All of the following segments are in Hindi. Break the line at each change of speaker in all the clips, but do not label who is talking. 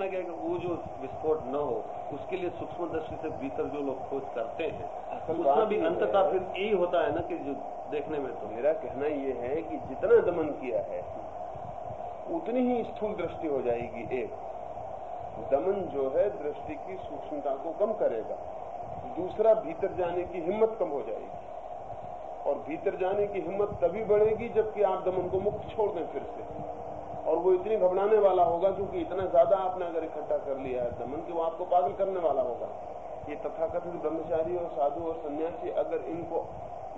कहना क्या है कि वो जो विस्फोट न हो उसके लिए सूक्ष्म दृष्टि से भीतर जो लोग खोज करते हैं उसमें भी अंततः फिर यही होता है ना कि जो देखने में तो।
मेरा कहना ये है कि जितना दमन किया है उतनी ही स्थूल दृष्टि हो जाएगी। एक दमन जो है दृष्टि की सूक्ष्मता को कम करेगा। दूसरा भीतर जाने की हिम्मत कम हो जाएगी। और भीतर जाने की हिम्मत तभी बढ़ेगी जबकि आप दमन को मुक्त छोड़ दें फिर से। और वो इतनी घबराने वाला होगा क्योंकि इतना ज़्यादा आपने अगर इकट्ठा कर लिया है दमन की वो आपको पागल करने वाला होगा। ये तथाकथित ब्रह्मचारी और साधु और सन्यासी अगर इनको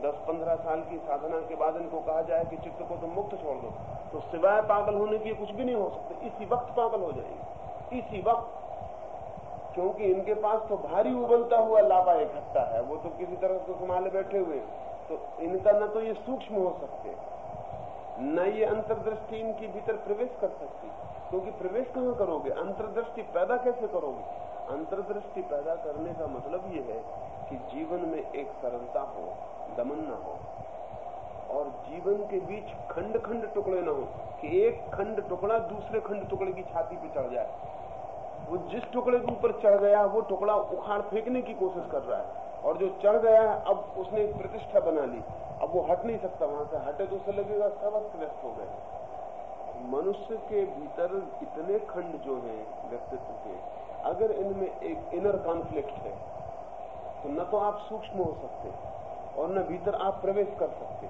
10-15 साल की साधना के बाद इनको कहा जाए कि चित्त को तुम तो मुक्त छोड़ दो तो सिवाय पागल होने की कुछ भी नहीं हो सकते। इसी वक्त पागल हो जाएँगे। इसी वक्त। क्योंकि इनके पास तो भारी उबलता हुआ लाभा इकट्ठा है। वो तो किसी तरह से संभाले बैठे हुए तो इनका न तो ये सूक्ष्म हो सकते। न ये अंतर्दृष्टि इनके भीतर प्रवेश कर सकती क्योंकि प्रवेश कहाँ करोगे? अंतर्दृष्टि पैदा कैसे करोगे? अंतर्दृष्टि पैदा करने का मतलब ये है कि जीवन में एक सरलता हो, दमन न हो। और जीवन के बीच खंड खंड टुकड़े न हो, कि एक खंड टुकड़ा दूसरे खंड टुकड़े की छाती पे चढ़ जाए। वो जिस टुकड़े के ऊपर चढ़ गया, वो टुकड़ा उखाड़ फेंकने की कोशिश कर रहा है। और जो चढ़ गया है, अब उसने प्रतिष्ठा बना ली। अब वो हट नहीं सकता, वहाँ से हटे तो उसे लगेगा सब अस्त व्यस्त हो गए। मनुष्य के भीतर इतने खंड जो हैं व्यक्तित्व के, अगर इनमें एक इनर कॉन्फ्लिक्ट है तो न तो आप सूक्ष्म हो सकते और न भीतर आप प्रवेश कर सकते।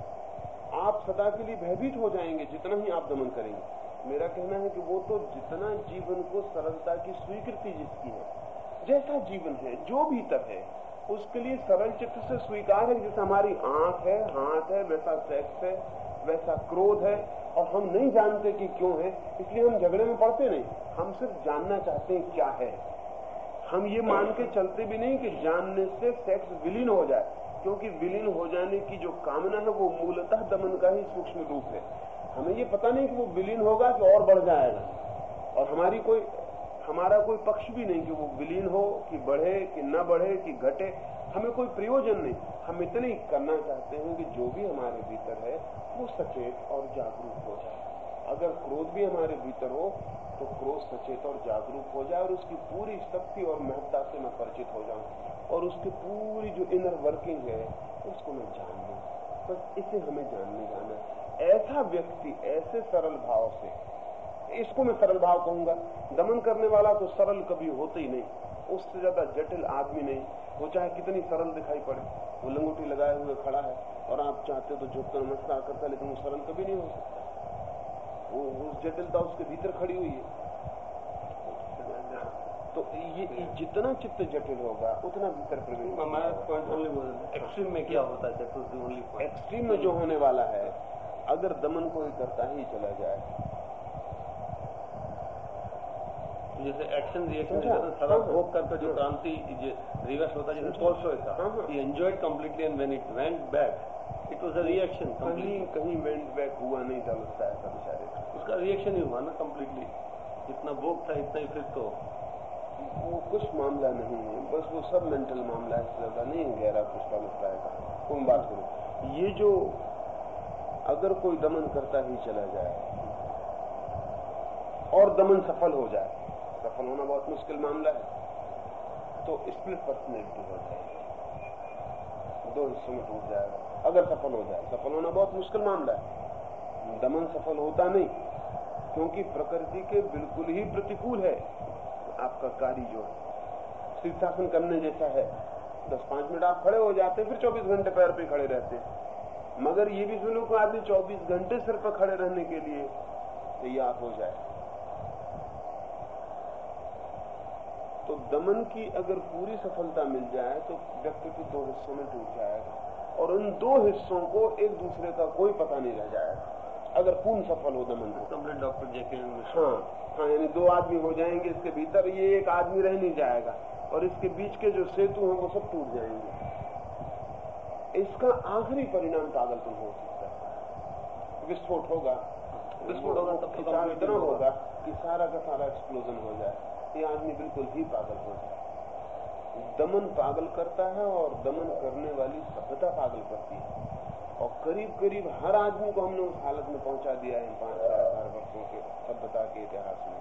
आप सदा के लिए भयभीत हो जाएँगे, जितना ही आप दमन करेंगे। मेरा कहना है कि वो तो जितना जीवन को सरलता की स्वीकृति जिसकी है, जैसा जीवन है, जो भीतर है उसके लिए सरल चित्त से स्वीकार है जैसे हमारी आँख है, हाथ है, वैसा सेक्स है, वैसा क्रोध है, और हम नहीं जानते कि क्यों है, इसलिए हम झगड़े में पड़ते नहीं। हम सिर्फ़ जानना चाहते हैं क्या है। हम ये मान के चलते भी नहीं कि जानने से सेक्स विलीन हो जाए, क्योंकि विलीन हो जाने की जो कामना है वो मूलतः दमन का ही सूक्ष्म रूप है। हमें ये पता नहीं कि वो विलीन होगा कि और बढ़ जाएगा। और हमारी कोई हमारा कोई पक्ष भी नहीं कि वो विलीन हो, कि बढ़े, कि न बढ़े, कि घटे। हमें कोई प्रयोजन नहीं। हम इतने ही करना चाहते हैं कि जो भी हमारे भीतर है, वो सचेत और जागरूक हो जाए। अगर क्रोध भी हमारे भीतर हो तो क्रोध सचेत और जागरूक हो जाए और उसकी पूरी शक्ति और महत्ता से मैं परिचित हो जाऊँ और उसकी पूरी जो इनर वर्किंग है, उसको मैं जान लू। बस इसे हमें जानने जाना ऐसा व्यक्ति, ऐसे सरल भाव से इसको मैं सरल भाव कहूँगा। दमन करने वाला तो सरल कभी होते ही नहीं। उससे ज़्यादा जटिल आदमी नहीं। वो चाहे कितनी सरल दिखाई पड़े। वो लंगोटी लगाए हुए खड़ा है और आप चाहते तो झुक कर नमस्कार करता लेकिन वो सरल कभी नहीं हो सकता। वो उस जटिलता उसके भीतर खड़ी हुई है। तो ये जितना चित्त जटिल होगा उतना भीतर प्रवेश
एक्सट्रीम में क्या होता है?
एक्सट्रीम में जो होने वाला है अगर दमन कोई करता ही चला जाए
जैसे एक्शन रिएक्शन सारा भोग करके जो क्रांति रिवर्स होता है जैसे था ही enjoyed completely and when it went back it was a reaction
कहीं कहीं वेंट बैक हुआ नहीं था लगता है बेचारे।
उसका रिएक्शन ही हुआ ना कंप्लीटली जितना भोग था इतना ही फिर तो।
वो कुछ मामला नहीं है। बस वो सब मेंटल मामला है ज़्यादा नहीं गहरा कुछ का है तुम बात करो। ये जो अगर कोई दमन करता ही चला जाए और दमन सफल हो जाए सफल होना बहुत मुश्किल मामला है। तो स्प्लिट पर्सनैलिटी हो जाएगी। दो हिस्सों में टूट जाएगा। अगर सफल हो जाए, सफल होना बहुत मुश्किल मामला है। दमन सफल होता नहीं, क्योंकि प्रकृति के बिल्कुल ही प्रतिकूल है। आपका कार्य जो है शीर्षासन करने जैसा है। दस पाँच मिनट आप खड़े हो जाते हैं, फिर चौबीस घंटे पैर पे खड़े रहते हैं। मगर ये भी सुनो कि आदमी चौबीस घंटे सिर पर खड़े रहने के लिए तैयार हो जाए। तो दमन की अगर पूरी सफलता मिल जाए तो व्यक्ति व्यक्तित्व दो हिस्सों में टूट जाएगा। और उन दो हिस्सों को एक दूसरे का कोई पता नहीं रह जाएगा। अगर पूर्ण सफल हो दमन को।
कंप्लीट डॉक्टर जेके
हाँ हाँ यानी दो आदमी हो जाएँगे इसके भीतर ये एक आदमी रह नहीं जाएगा। और इसके बीच के जो सेतु हैं वो सब टूट जाएँगे। इसका आखिरी परिणाम पागलपन हो सकता है। विस्फोट होगा। विस्फोट होगा तब तो इतना होगा। कि सारा का सारा एक्सप्लोजन हो जाए। ये आदमी बिल्कुल ही पागल हो जाए दमन पागल करता है और दमन करने वाली सभ्यता पागल करती है। और करीब करीब हर आदमी को हमने उस हालत में पहुँचा दिया है पाँच चार हज़ार वर्षों के सभ्यता के इतिहास में,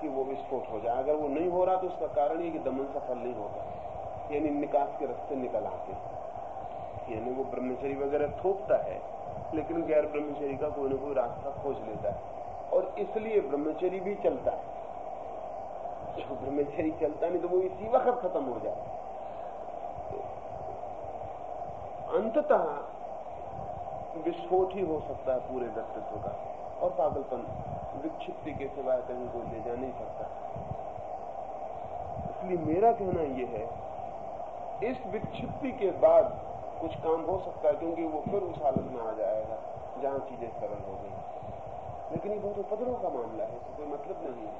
कि वो विस्फोट हो जाए। अगर वो नहीं हो रहा तो उसका कारण ये कि दमन सफल नहीं होता। यानी निकास के रस्ते निकल आते यानी वो ब्रह्मचरी वगैरह थोपता है, लेकिन गैर ब्रह्मचरी का कोई ना कोई रास्ता खोज लेता है। और इसलिए ब्रह्मचरी भी चलता है। जो ब्रह्मचरी चलता नहीं तो वो इसी वक्त खत्म हो जाए अंततः विस्फोट ही हो सकता है पूरे व्यक्तित्व का, और पागलपन विक्षिप्ति के सिवाय कहीं को ले जा नहीं सकता। इसलिए मेरा कहना यह है, इस विक्षिप्ति के बाद कुछ काम हो सकता है, क्योंकि वो फिर उस हालत में आ जाएगा, जहाँ चीज़ें सरल हो गई। लेकिन ये बहुत उपद्रव का मामला है, इससे कोई मतलब नहीं है।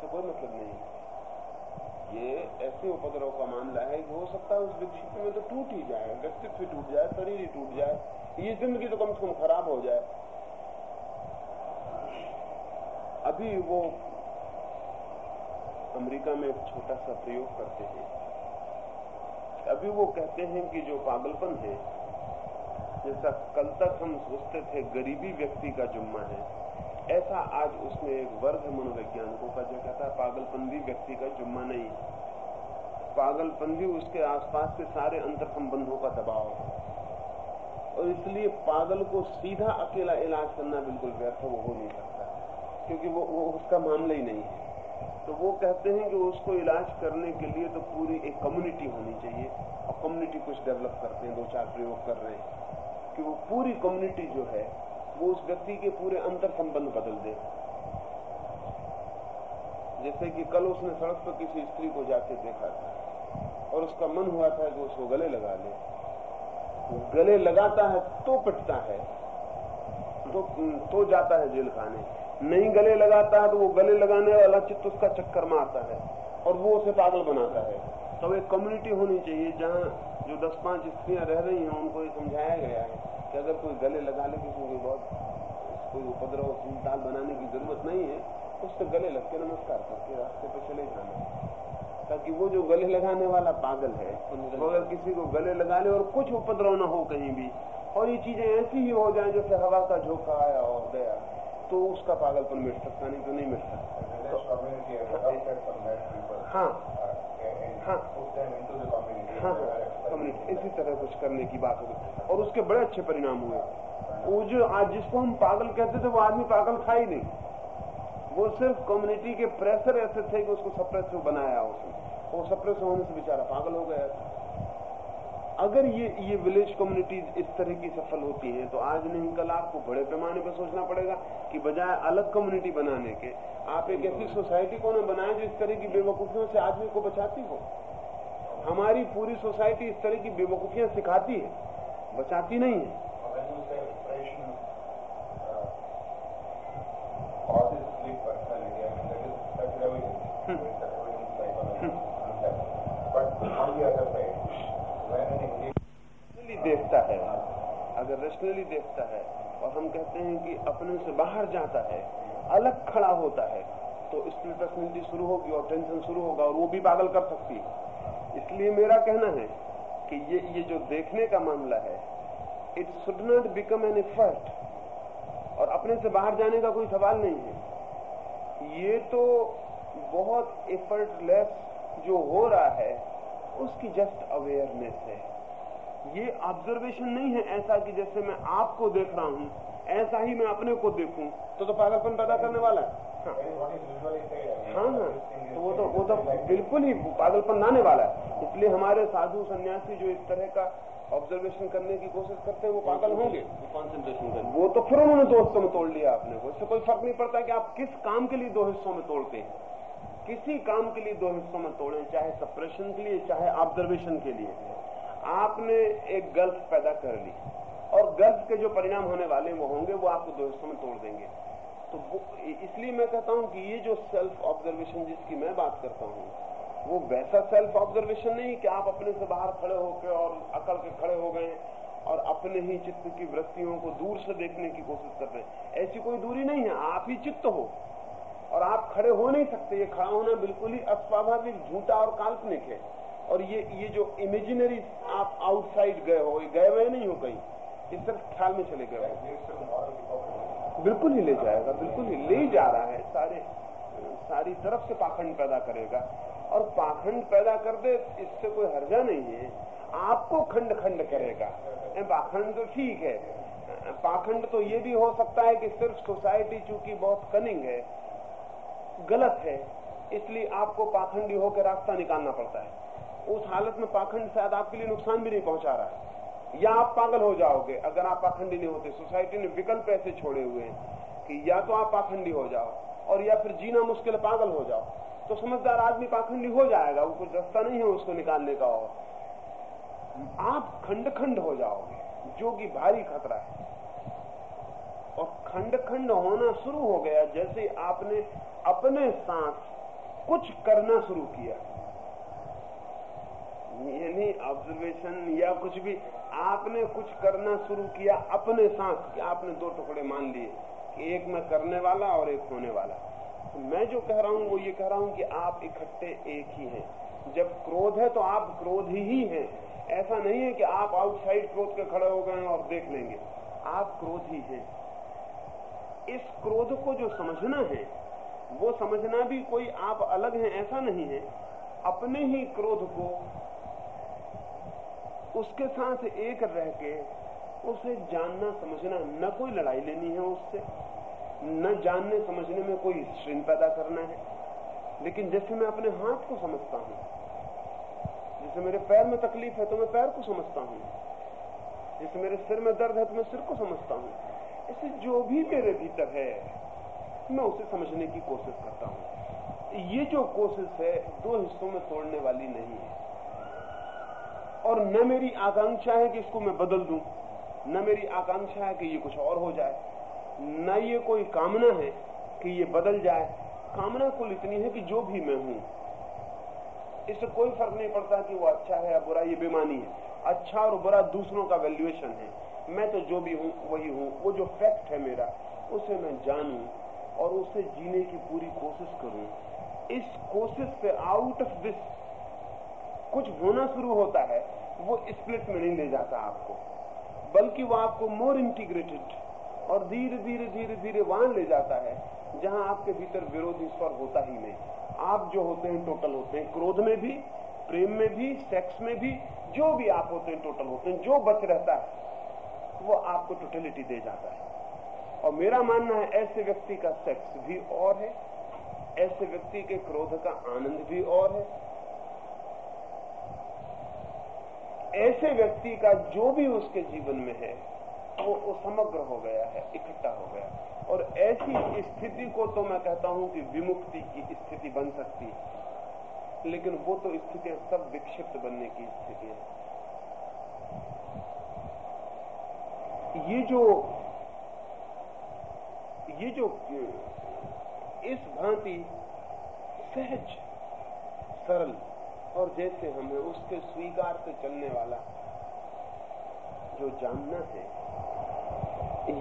इससे कोई मतलब नहीं ये ऐसे उपद्रव का मामला है कि हो सकता है उस विक्षिप्त में तो टूट ही जाए, व्यक्तित्व टूट जाए, शरीर ही टूट जाए, ये ज़िंदगी तो कम से कम खराब हो जाए। अभी वो अमेरिका में एक छोटा सा प्रयोग करते हैं। अभी वो कहते हैं कि जो पागलपन है, जैसा कल तक हम सोचते थे, गरीबी व्यक्ति का जुम्मा है। ऐसा आज उसमें एक वर्ग मनोवैज्ञानिकों का जो कहता है पागलपन भी व्यक्ति का जुम्मा नहीं। पागलपन भी उसके आसपास के सारे अंतर संबंधों का दबाव है। और इसलिए पागल को सीधा अकेला इलाज करना बिल्कुल व्यर्थ वो हो नहीं सकता। क्योंकि वो, वो उसका मामला ही नहीं है। तो वो कहते हैं कि उसको इलाज करने के लिए तो पूरी एक कम्युनिटी होनी चाहिए। और कम्युनिटी कुछ डेवलप करते हैं दो चार प्रयोग कर रहे हैं। कि वो पूरी कम्युनिटी जो है वो उस व्यक्ति के पूरे अंतर संबंध बदल दे। जैसे कि कल उसने सड़क पर किसी स्त्री को जाके देखा था और उसका मन हुआ था कि उसको गले लगा ले। गले लगाता है तो पिटता है तो तो जाता है जेल खाने। नहीं गले लगाता है तो वो गले लगाने वाला चित्त उसका चक्कर मारता है और वो उसे पागल बनाता है। तो एक कम्युनिटी होनी चाहिए जहाँ जो दस पाँच स्त्रियाँ रह रही हैं उनको ये समझाया गया है कि अगर कोई गले लगा ले किसी को बहुत कोई उपद्रव सुनताल बनाने की ज़रूरत नहीं है उससे गले लग के नमस्कार करके रास्ते पे चले जाना। ताकि वो जो गले लगाने वाला पागल है वो अगर किसी को गले लगा ले और कुछ उपद्रव न हो कहीं भी और ये चीज़ें ऐसी ही हो जाए जैसे हवा का झोंका आया और गया तो उसका पागलपन मिट सकता नहीं तो नहीं मिट सकता। हाँ। हाँ। हाँ। इसी तरह कुछ करने की बात होगी और उसके बड़े अच्छे परिणाम हुए। वो जो आज जिसको हम पागल कहते थे, वो आदमी पागल था ही नहीं। वो सिर्फ़ कम्युनिटी के प्रेशर ऐसे थे कि उसको सप्रेसिव बनाया उसने। वो सप्रेसिव होने से बेचारा पागल हो गया। था अगर ये ये विलेज कम्युनिटीज इस तरह की सफल होती हैं तो आज नहीं, कल आपको बड़े पैमाने पर सोचना पड़ेगा कि बजाय अलग कम्युनिटी बनाने के, आप एक ऐसी सोसाइटी को ना बनाए जो इस तरह की बेवकूफियों से आदमी को बचाती हो? हमारी पूरी सोसाइटी इस तरह की बेवकूफियाँ सिखाती है, बचाती नहीं है। अगर रेशनली देखता है और हम कहते हैं कि अपने से बाहर जाता है, अलग खड़ा होता है। तो स्प्लिट पर्सनैलिटी शुरू होगी और टेंशन शुरू होगा और वो भी पागल कर सकती है। इसलिए मेरा कहना है कि ये ये जो देखने का मामला है it should not become an effort और अपने से बाहर जाने का कोई सवाल नहीं है। ये तो बहुत एफर्टलेस जो हो रहा है, उसकी जस्ट अवेयरनेस है। ये ऑब्जर्वेशन नहीं है ऐसा कि जैसे मैं आपको देख रहा हूँ, ऐसा ही मैं अपने को देखूँ। तो तो पागलपन पैदा करने वाला है। हाँ। हाँ तो वो तो वो तो बिल्कुल ही पागलपन लाने वाला है। इसलिए हमारे साधु सन्यासी जो इस तरह का ऑब्जर्वेशन करने की कोशिश करते हैं, वो पागल होंगे।
कॉन्सेंट्रेशन
वो तो फिर उन्होंने दो हिस्सों में तोड़ लिया आपने। को इससे कोई फ़र्क नहीं पड़ता कि आप किस काम के लिए दो हिस्सों में तोड़ते हैं। किसी काम के लिए दो हिस्सों में तोड़े, चाहे सप्रेशन के लिए, चाहे ऑब्जर्वेशन के लिए। आपने एक गल्फ पैदा कर ली। और गल्फ के जो परिणाम होने वाले वो होंगे, वो आपको दो हिस्सों में तोड़ देंगे। तो इसलिए मैं कहता हूँ कि ये जो सेल्फ ऑब्जर्वेशन जिसकी मैं बात करता हूँ, वो वैसा सेल्फ ऑब्जर्वेशन नहीं कि आप अपने से बाहर खड़े होकर और अकल के खड़े हो गए और अपने ही चित्त की वृत्तियों को दूर से देखने की कोशिश कर रहे हैं। ऐसी कोई दूरी नहीं है, आप ही चित्त हो। और आप खड़े हो नहीं सकते, ये खड़ा होना बिल्कुल ही अस्वाभाविक, झूठा और काल्पनिक है। और ये ये जो इमेजिनरी आप आउटसाइड गए हो गए हुए नहीं हो कहीं, इस तरह ख्याल में चले गए बिल्कुल ही ले जाएगा, बिल्कुल ही ले जा रहा है, सारे, सारी तरफ़ से पाखंड पैदा करेगा। और पाखंड पैदा कर दे, इससे कोई हर्जा नहीं है। आपको खंड खंड करेगा। पाखंड तो ठीक है। पाखंड तो ये भी हो सकता है कि सिर्फ़ सोसाइटी चूँकि बहुत कनिंग है, गलत है, इसलिए आपको पाखंडी होकर रास्ता निकालना पड़ता है। उस हालत में पाखंड शायद आपके लिए नुकसान भी नहीं पहुँचा रहा है। या आप पागल हो जाओगे, अगर आप पाखंडी नहीं होते। सोसाइटी ने विकल्प ऐसे छोड़े हुए हैं कि या तो आप पाखंडी हो जाओ और या फिर जीना मुश्किल पागल हो जाओ। तो समझदार आदमी पाखंडी हो जाएगा, वो कुछ रास्ता नहीं है उसको निकालने का और। आप खंड खंड हो जाओगे, जो कि भारी खतरा है। और खंड खंड होना शुरू हो गया जैसे आपने अपने साथ कुछ करना शुरू किया। नहीं ऑब्जर्वेशन या कुछ भी, आपने कुछ करना शुरू किया अपने साथ कि आपने दो टुकड़े मान लिए कि एक मैं करने वाला और एक होने वाला। तो मैं जो कह रहा हूँ, वो ये कह रहा हूँ कि आप इकट्ठे एक ही हैं। जब क्रोध है तो आप क्रोध ही ही हैं। ऐसा नहीं है कि आप आउटसाइड क्रोध के खड़े हो गए और देख लेंगे। आप क्रोध ही हैं। इस क्रोध को जो समझना है, वो समझना भी कोई आप अलग हैं, ऐसा नहीं है। अपने ही क्रोध को उसके साथ एक रह के उसे जानना, समझना, न कोई लड़ाई लेनी है उससे। न जानने, समझने में कोई श्रृंग पैदा करना है। लेकिन जैसे मैं अपने हाथ को समझता हूँ, जैसे मेरे पैर में तकलीफ़ है तो मैं पैर को समझता हूँ। जैसे मेरे सिर में दर्द है तो मैं सिर को समझता हूँ। ऐसे जो भी मेरे भीतर है, मैं उसे समझने की कोशिश करता हूँ। ये जो कोशिश है, दो हिस्सों में तोड़ने वाली नहीं है। और न मेरी आकांक्षा है कि इसको मैं बदल दूँ, न मेरी आकांक्षा है कि ये कुछ और हो जाए, न ये कोई कामना है कि ये बदल जाए। कामना कुल इतनी है कि जो भी मैं हूँ, इससे कोई फ़र्क नहीं पड़ता कि वो अच्छा है या बुरा, ये बेमानी है। अच्छा और बुरा दूसरों का वैल्यूएशन है। मैं तो जो भी हूँ, वही हूँ। वो जो फैक्ट है मेरा, उसे मैं जानूं और उसे जीने की पूरी कोशिश करूँ। इस कोशिश से आउट ऑफ़ दिस कुछ होना शुरू होता है, वो स्प्लिट में नहीं ले जाता आपको। बल्कि वो आपको मोर इंटीग्रेटेड और धीरे धीरे धीरे धीरे वहाँ ले जाता है, जहाँ आपके भीतर विरोधी स्वर होता ही नहीं। आप जो होते हैं टोटल होते हैं। क्रोध में भी, प्रेम में भी सेक्स में भी, जो भी आप होते हैं टोटल होते हैं, जो बच रहता है, वो आपको टोटलिटी दे जाता है। और मेरा मानना है, ऐसे व्यक्ति का सेक्स भी और है, ऐसे व्यक्ति के क्रोध का आनंद भी और है ऐसे व्यक्ति का जो भी उसके जीवन में है वो, वो समग्र हो गया है इकट्ठा हो गया और ऐसी स्थिति को तो मैं कहता हूँ कि विमुक्ति की स्थिति बन सकती है। लेकिन वो तो स्थितियाँ सब विक्षिप्त बनने की स्थिति है। ये जो ये जो इस भांति सहज सरल और जैसे हमें उसके स्वीकार से चलने वाला जो जानना है,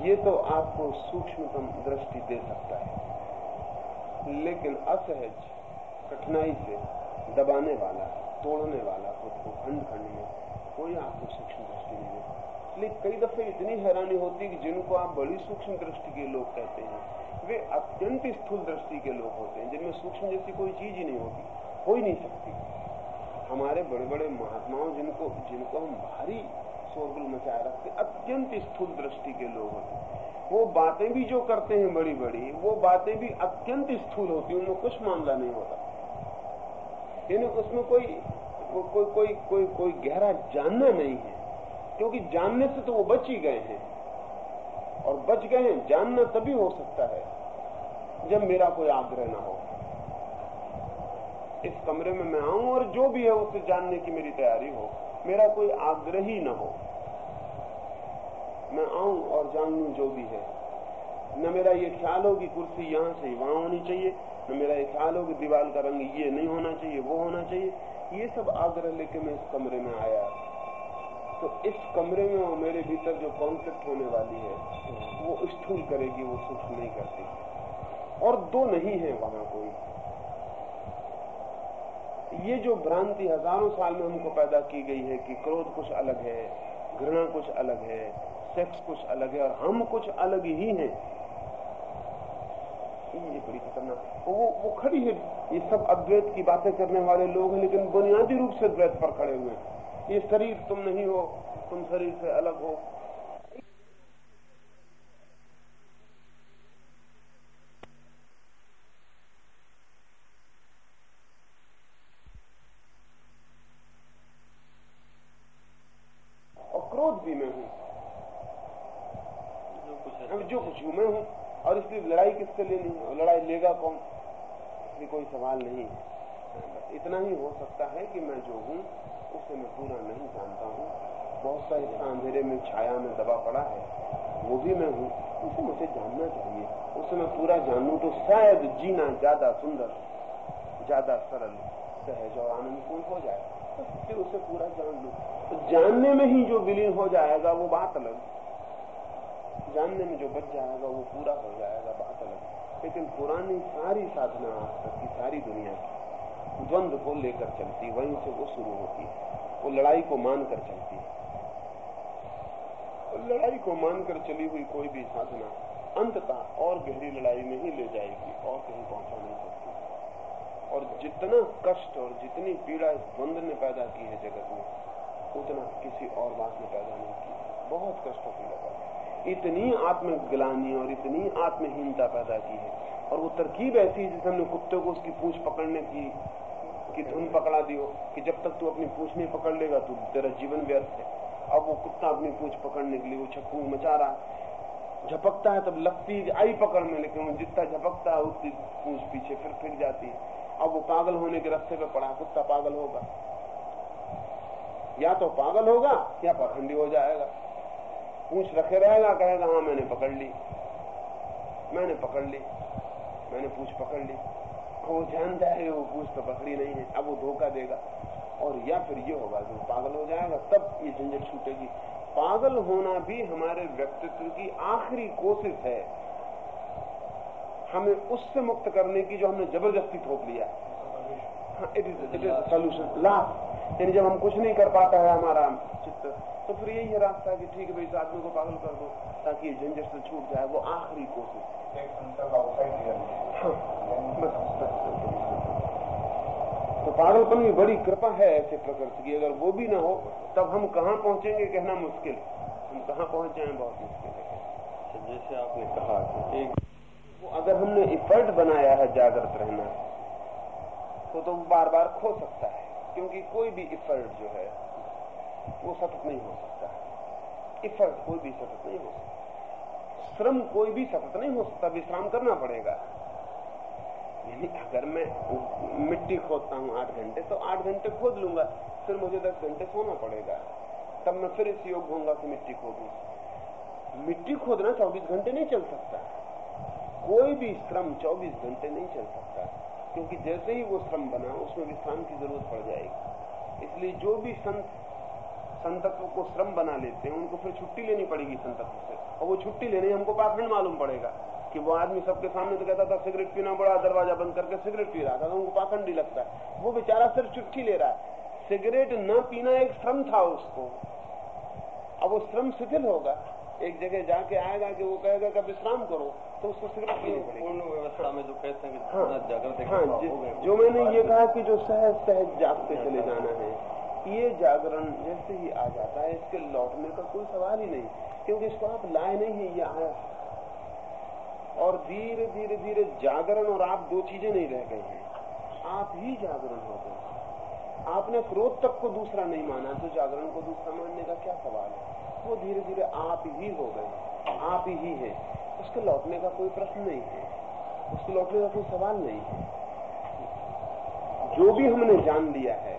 ये तो आपको सूक्ष्मतम दृष्टि दे सकता है। लेकिन असहज, कठिनाई से दबाने वाला, तोड़ने वाला खुद को खंड खंड में कोई आपको सूक्ष्म दृष्टि नहीं दे लेकिन कई दफे इतनी हैरानी होती है कि जिनको आप बड़ी सूक्ष्म दृष्टि के लोग कहते हैं, वे अत्यंत स्थूल दृष्टि के लोग होते हैं, जिनमें सूक्ष्म जैसी कोई चीज़ ही नहीं होती, हो ही नहीं सकती। हमारे बड़े बड़े महात्माओं जिनको जिनको हम भारी शोरगुल मचाए रखते अत्यंत स्थूल दृष्टि के लोग होते वो बातें भी जो करते हैं बड़ी बड़ी वो बातें भी अत्यंत स्थूल होती उनमें कुछ मामला नहीं होता। यानी उसमें कोई को, कोई कोई कोई कोई गहरा जानना नहीं है क्योंकि जानने से तो वो बच ही गए हैं। और बच गए हैं जानना तभी हो सकता है जब मेरा कोई आग्रह ना हो। इस कमरे में मैं आऊँ और जो भी है उसे जानने की मेरी तैयारी हो। मेरा कोई आग्रह ही ना हो। मैं आऊँ और जान लू जो भी है। न मेरा ये ख्याल हो कि कुर्सी यहाँ से वहाँ होनी चाहिए, न मेरा ये ख्याल हो कि दीवार का रंग ये नहीं होना चाहिए, वो होना चाहिए। ये सब आग्रह लेके मैं इस कमरे में आया। तो इस कमरे में वो मेरे भीतर जो कॉन्सेप्ट होने वाली है, वो स्थूल करेगी, वो सूक्ष्म नहीं करती। और दो नहीं है वहाँ कोई। ये जो भ्रांति हज़ारों साल में हमको पैदा की गई है कि क्रोध कुछ अलग है, घृणा कुछ अलग है सेक्स कुछ अलग है और हम कुछ अलग ही हैं। ये बड़ी खतरनाक वो वो खड़ी है। ये सब अद्वैत की बातें करने वाले लोग हैं, लेकिन बुनियादी रूप से द्वैत पर खड़े हुए हैं। ये शरीर तुम नहीं हो, तुम शरीर से अलग हो और क्रोध भी मैं हूँ अब जो कुछ हूँ मैं हूँ और इसलिए लड़ाई किससे लेनी है और लड़ाई लेगा कौन ये कोई सवाल नहीं है सकता है कि मैं जो हूँ, उसे मैं पूरा नहीं जानता हूँ। बहुत सा अंधेरे में, छाया में दबा पड़ा है। वो भी मैं हूँ, उसे मुझे जानना चाहिए। उसे मैं पूरा जानू तो शायद जीना ज़्यादा सुंदर, ज़्यादा सरल, सहज और आनंदपूर्ण हो जाए। तो उसे पूरा जान लू। तो जानने में ही जो विलीन हो जाएगा, वो बात अलग। जानने में जो बच जाएगा, वो पूरा हो जाएगा, बात अलग। लेकिन पुरानी सारी साधना आज तक की सारी दुनिया की द्वंद्व को लेकर चलती है, वहीं से वो शुरू होती है। वो लड़ाई को मानकर चलती है। लड़ाई को मानकर चली हुई कोई भी साधना अंततः और गहरी लड़ाई में ही ले जाएगी, और कहीं पहुँचा नहीं सकती। और जितना कष्ट और जितनी पीड़ा इस द्वंद्व ने पैदा की है जगत में, उतना किसी और बात ने पैदा नहीं की। बहुत कष्ट पीड़ा पैदा इतनी आत्मग्लानी और इतनी आत्महीनता पैदा की है। और वो तरकीब ऐसी है जैसे हमने कुत्ते को उसकी पूछ पकड़ने की की धुन पकड़ा दियो, कि जब तक तू अपनी पूछ नहीं पकड़ लेगा तो तेरा जीवन व्यर्थ है। अब वो कुत्ता अपनी पूछ पकड़ने के लिए वो छक्कू मचा रहा झपकता है तब लगती आई पकड़ में, लेकिन जितना झपकता है उसकी पूछ पीछे फिर फिर जाती है। अब वो पागल होने के रस्ते पे पड़ा कुत्ता पागल होगा। या तो पागल होगा, या पाखंडी हो जाएगा। पूछ रखे रहेगा, कहेगा हाँ मैंने पकड़ ली। मैंने पकड़ ली। मैंने पूछ पकड़ ली। वो जान है वो पूछ तो पकड़ी नहीं है। अब वो धोखा देगा। और या फिर ये होगा जो पागल हो जाएगा, तब ये झंझट छूटेगी। पागल होना भी हमारे व्यक्तित्व की आखिरी कोशिश है। हमें उससे मुक्त करने की जो हमने ज़बरदस्ती थोप लिया। It is it is solution last यानी जब हम कुछ नहीं कर पाता है हमारा चित्त तो फिर यही है रास्ता कि ठीक है भाई इस आदमी को पागल कर दो ताकि झंझट से छूट जाए वो आखिरी कोशिश। हाँ, तो पागलपन की बड़ी कृपा है ऐसे प्रकृति की अगर वो भी ना हो तब हम कहाँ पहुँचेंगे कहना मुश्किल। हम कहाँ पहुँच जाए बहुत मुश्किल है।
जैसे आपने कहा कि एक
वो अगर हमने इफर्ट बनाया है जागृत रहना तो तो बार बार खो सकता है। क्योंकि कोई भी इफर्ट जो है, वो सतत नहीं हो सकता। इफर्ट कोई भी सतत नहीं हो सकता। श्रम कोई भी सतत नहीं हो सकता विश्राम करना पड़ेगा। यानी अगर मैं मिट्टी खोदता हूँ आठ घंटे तो आठ घंटे खोद लूँगा, फिर मुझे दस घंटे सोना पड़ेगा। तब मैं फिर इस योग होऊँगा कि मिट्टी खोदू। मिट्टी खोदना चौबीस घंटे नहीं चल सकता। कोई भी श्रम चौबीस घंटे नहीं चल सकता। क्योंकि जैसे ही वो श्रम बना, उसमें विश्राम की ज़रूरत पड़ जाएगी। इसलिए जो भी संत, संतत्व को श्रम बना लेते हैं, उनको फिर छुट्टी लेनी पड़ेगी संतत्व से। और वो छुट्टी लेने हमको पाखंड मालूम पड़ेगा कि वो आदमी सबके सामने तो कहता था, सिगरेट पीना बड़ा दरवाज़ा बंद करके सिगरेट पी रहा था। तो उनको पाखंडी लगता है। वो बेचारा सिर्फ़ छुट्टी ले रहा है। सिगरेट न पीना एक श्रम था उसको। अब वो श्रम शिथिल होगा। एक जगह जाके आएगा कि वो कहेगा कि विश्राम करो तो उसको सिगरेट पीनी पड़ेगी।
पूर्ण व्यवस्था में जो कहते हैं कि
हाँ,
जागृत
हाँ। जो मैंने ये कहा कि जो सहज सहज जागते चले जाना है ये जागरण जैसे ही आ जाता है इसके लौटने का कोई सवाल ही नहीं क्योंकि इसको आप लाए नहीं है ये आया और धीरे धीरे धीरे जागरण और आप दो चीज़ें नहीं रह गए हैं। आप ही जागरण हो गए। आपने क्रोध तक को दूसरा नहीं माना तो जागरण को दूसरा मानने का क्या सवाल है? वो धीरे धीरे आप ही हो गए। आप ही है। उसके लौटने का कोई प्रश्न नहीं है। उसके लौटने का कोई सवाल नहीं है। जो भी हमने जान लिया है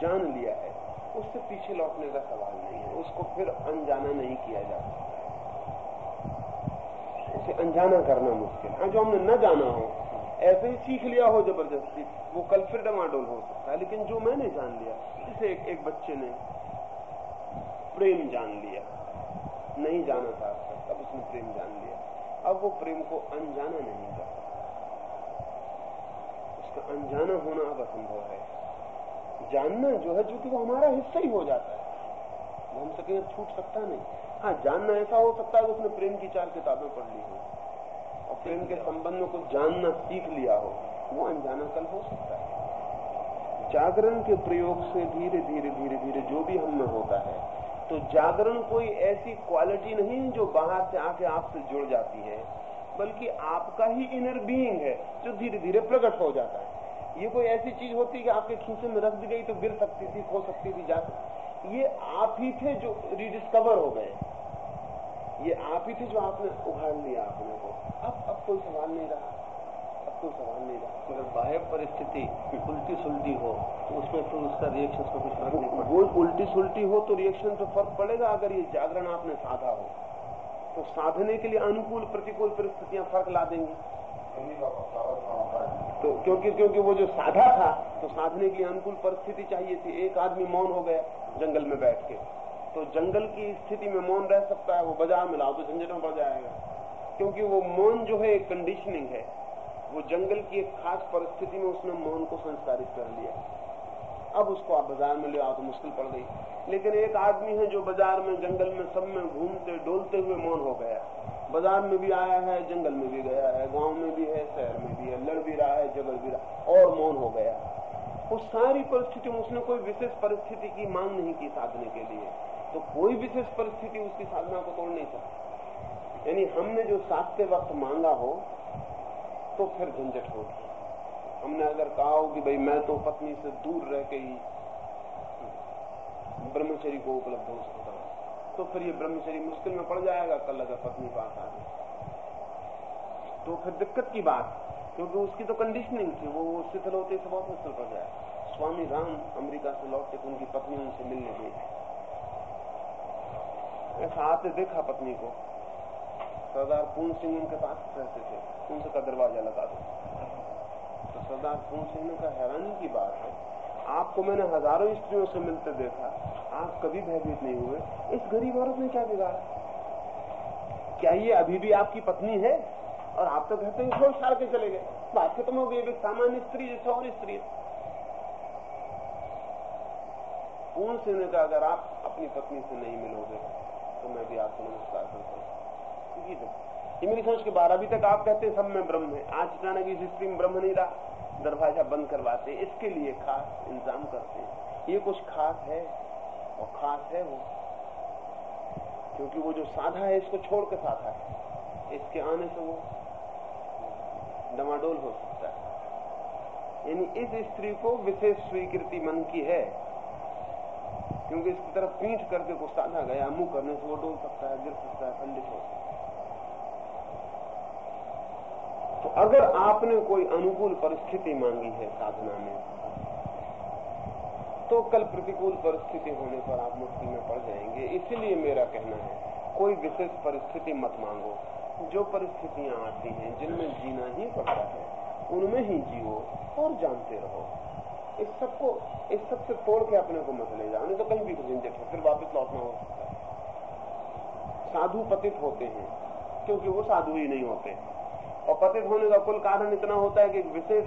जान लिया है उससे पीछे लौटने का सवाल नहीं है। उसको फिर अनजाना नहीं किया जा सकता। उसे अनजाना करना मुश्किल हाँ। जो हमने न जाना हो ऐसे ही सीख लिया हो ज़बरदस्ती वो कल फिर डमाडोल हो सकता है। लेकिन जो मैंने जान लिया जैसे एक, एक बच्चे ने प्रेम जान लिया। नहीं जाना था अब उसने प्रेम जान लिया। अब वो प्रेम को अनजाना नहीं कर उसका अनजाना होना अब असंभव है। जानना जो है जो कि वो हमारा हिस्सा ही हो जाता है। वो हमसे कहीं छूट सकता नहीं। हाँ जानना ऐसा हो सकता है उसने प्रेम की चार किताबें पढ़ ली हो। और प्रेम के संबंध में कुछ जानना सीख लिया हो, वो अनजाना कल हो सकता है। जागरण के प्रयोग से धीरे धीरे धीरे धीरे जो भी हम में होता है तो जागरण कोई ऐसी क्वालिटी नहीं जो बाहर से आके आपसे जुड़ जाती है, बल्कि आपका ही इनर बीइंग है जो धीरे धीरे प्रकट हो जाता है। ये कोई ऐसी चीज़ होती है कि आपके खींचे में रख दी गई तो गिर सकती थी, खो सकती थी, जा सकती। ये आप ही थे जो रिडिस्कवर हो गए। ये आप ही थे जो आपने उघाड़ लिया अपने को। अब अब कोई सवाल नहीं रहा। कोई सवाल नहीं रहा
अगर बाह्य परिस्थिति उल्टी सुलटी हो तो उसमें फिर उसका रिएक्शन को कुछ फ़र्क नहीं
वो उल्टी सुलटी हो तो रिएक्शन पे फ़र्क पड़ेगा अगर ये जागरण आपने साधा हो। तो साधने के लिए अनुकूल प्रतिकूल परिस्थितियाँ फ़र्क ला देंगी। तो क्योंकि क्योंकि वो जो साधा था तो साधने के लिए अनुकूल परिस्थिति चाहिए थी। एक आदमी मौन हो गया जंगल में बैठ के। तो जंगल की स्थिति में मौन रह सकता है, वो बाज़ार में लाओ तो झंझट में पड़ जाएगा। क्योंकि वो मौन जो है, एक कंडीशनिंग है। वो जंगल की एक खास परिस्थिति में उसने मौन को संस्कारित कर लिया। अब उसको आप बाज़ार में ले आओ तो मुश्किल पड़ गई। लेकिन एक आदमी है जो बाज़ार में, जंगल में, सब में घूमते, डोलते हुए मौन हो गया। बाज़ार में भी आया है, जंगल में भी गया है, गाँव में भी है, शहर में भी है, लड़ भी रहा है, झगड़ भी रहा और मौन हो गया। उस सारी परिस्थिति में उसने कोई विशेष परिस्थिति की मांग नहीं की साधने के लिए। तो कोई विशेष परिस्थिति उसकी साधना को तोड़ नहीं सकती। यानी हमने जो साधते वक्त मांगा हो तो फिर झंझट होगी हमने अगर कहा हो कि भाई मैं तो पत्नी से दूर रह के ही ब्रह्मचरी को उपलब्ध हो सकता हूँ तो फिर ये ब्रह्मचरी मुश्किल में पड़ जाएगा कल अगर पत्नी पास आ गई। तो फिर दिक्कत की बात, क्योंकि उसकी तो कंडीशनिंग थी, वो शिथिल होते से बहुत मुश्किल पड़ जाए। स्वामी राम अमेरिका से लौटते तो उनकी पत्नी उनसे मिलने गई ऐसा आते देखा पत्नी को? सरदार पूर्ण सिंह उनके पास रहते थे, उनसे का दरवाज़ा लगा दो। तो सरदार पूर्ण सिंह ने कहा, हैरानी की बात है, आपको मैंने हज़ारों स्त्रियों से मिलते देखा, आप कभी भयभीत नहीं हुए, इस गरीब औरत ने क्या बिगाड़ा? क्या ये अभी भी आपकी पत्नी है? और आप तो कहते हैं छोड़ छाड़ के चले गए। बात खत्म हो गई सामान्य स्त्री जैसे और स्त्री पूर्ण सिंह ने कहा, अगर आप अपनी पत्नी से नहीं मिलोगे तो मैं भी आपको नमस्कार करता हूँ। ये मेरी सोच के अभी तक आप कहते हैं सब में ब्रह्म है। आज अचानक इस स्त्री में ब्रह्म नहीं रहा, दरवाज़ा बंद करवाते इसके लिए खास इंतज़ाम करते हैं। ये कुछ खास है और खास है वो। क्योंकि वो जो साधा है, इसको छोड़ के साधा है। इसके आने से वो डमाडोल हो सकता है। यानी इस स्त्री को विशेष स्वीकृति मन की है। क्योंकि इसकी तरफ़ पीठ करके को साधा गया, मुँह करने से वो डोल सकता है, गिर सकता है खंडित हो सकता है तो अगर आपने कोई अनुकूल परिस्थिति मांगी है साधना में तो कल प्रतिकूल परिस्थिति होने पर आप मुश्किल में पड़ जाएँगे। इसीलिए मेरा कहना है, कोई विशेष परिस्थिति मत मांगो। जो परिस्थितियाँ आती हैं, जिनमें जीना ही पड़ता है, उनमें ही जियो और जानते रहो। इस सबको इस सबसे तोड़ के अपने को मत ले जाओ, नहीं तो कहीं भी झंझट है फिर वापस लौटना हो सकता है। साधु पतित होते हैं, क्योंकि वो साधु ही नहीं होते। और पतित होने का कुल कारण इतना होता है कि विशेष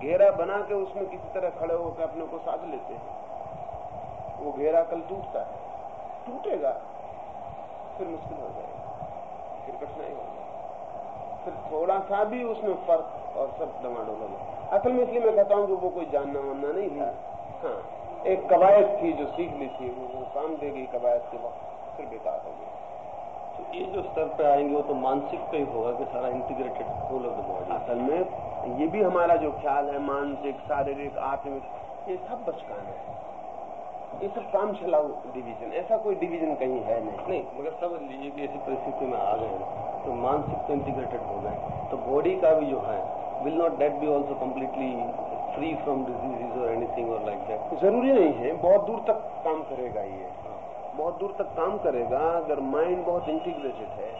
घेरा बना के उसमें किसी तरह खड़े होकर अपने को साध लेते हैं। वो घेरा कल टूटता है। टूटेगा फिर मुश्किल हो जाएगा। फिर कठिनाई हो जाएगी। फिर थोड़ा सा भी उसमें फ़र्क और सब डमाडोल हो असल में इसलिए मैं कहता हूँ कि वो कोई जानना वानना नहीं था हाँ एक कवायद थी जो सीख ली थी। वो, काम दे गई कवायद के वक्त फिर बेकार हो
तो ये जो स्तर पे आएँगे वो तो मानसिक पे ही होगा कि सारा integrated whole of the body
असल में ये भी हमारा जो ख्याल है मानसिक शारीरिक आत्मिक ये सब बचकाना है। ये सब काम चलाओ डिवीज़न ऐसा कोई डिवीज़न कहीं है नहीं।
नहीं मगर समझ लीजिए कि ऐसी परिस्थिति में आ गए तो मानसिक तो इंटीग्रेटेड हो। गए तो बॉडी का भी जो है will not that be also completely free from diseases और एनीथिंग और लाइक दैट
ज़रूरी नहीं है बहुत दूर तक काम करेगा ये। बहुत दूर तक काम करेगा, अगर माइंड बहुत इंटीग्रेटेड है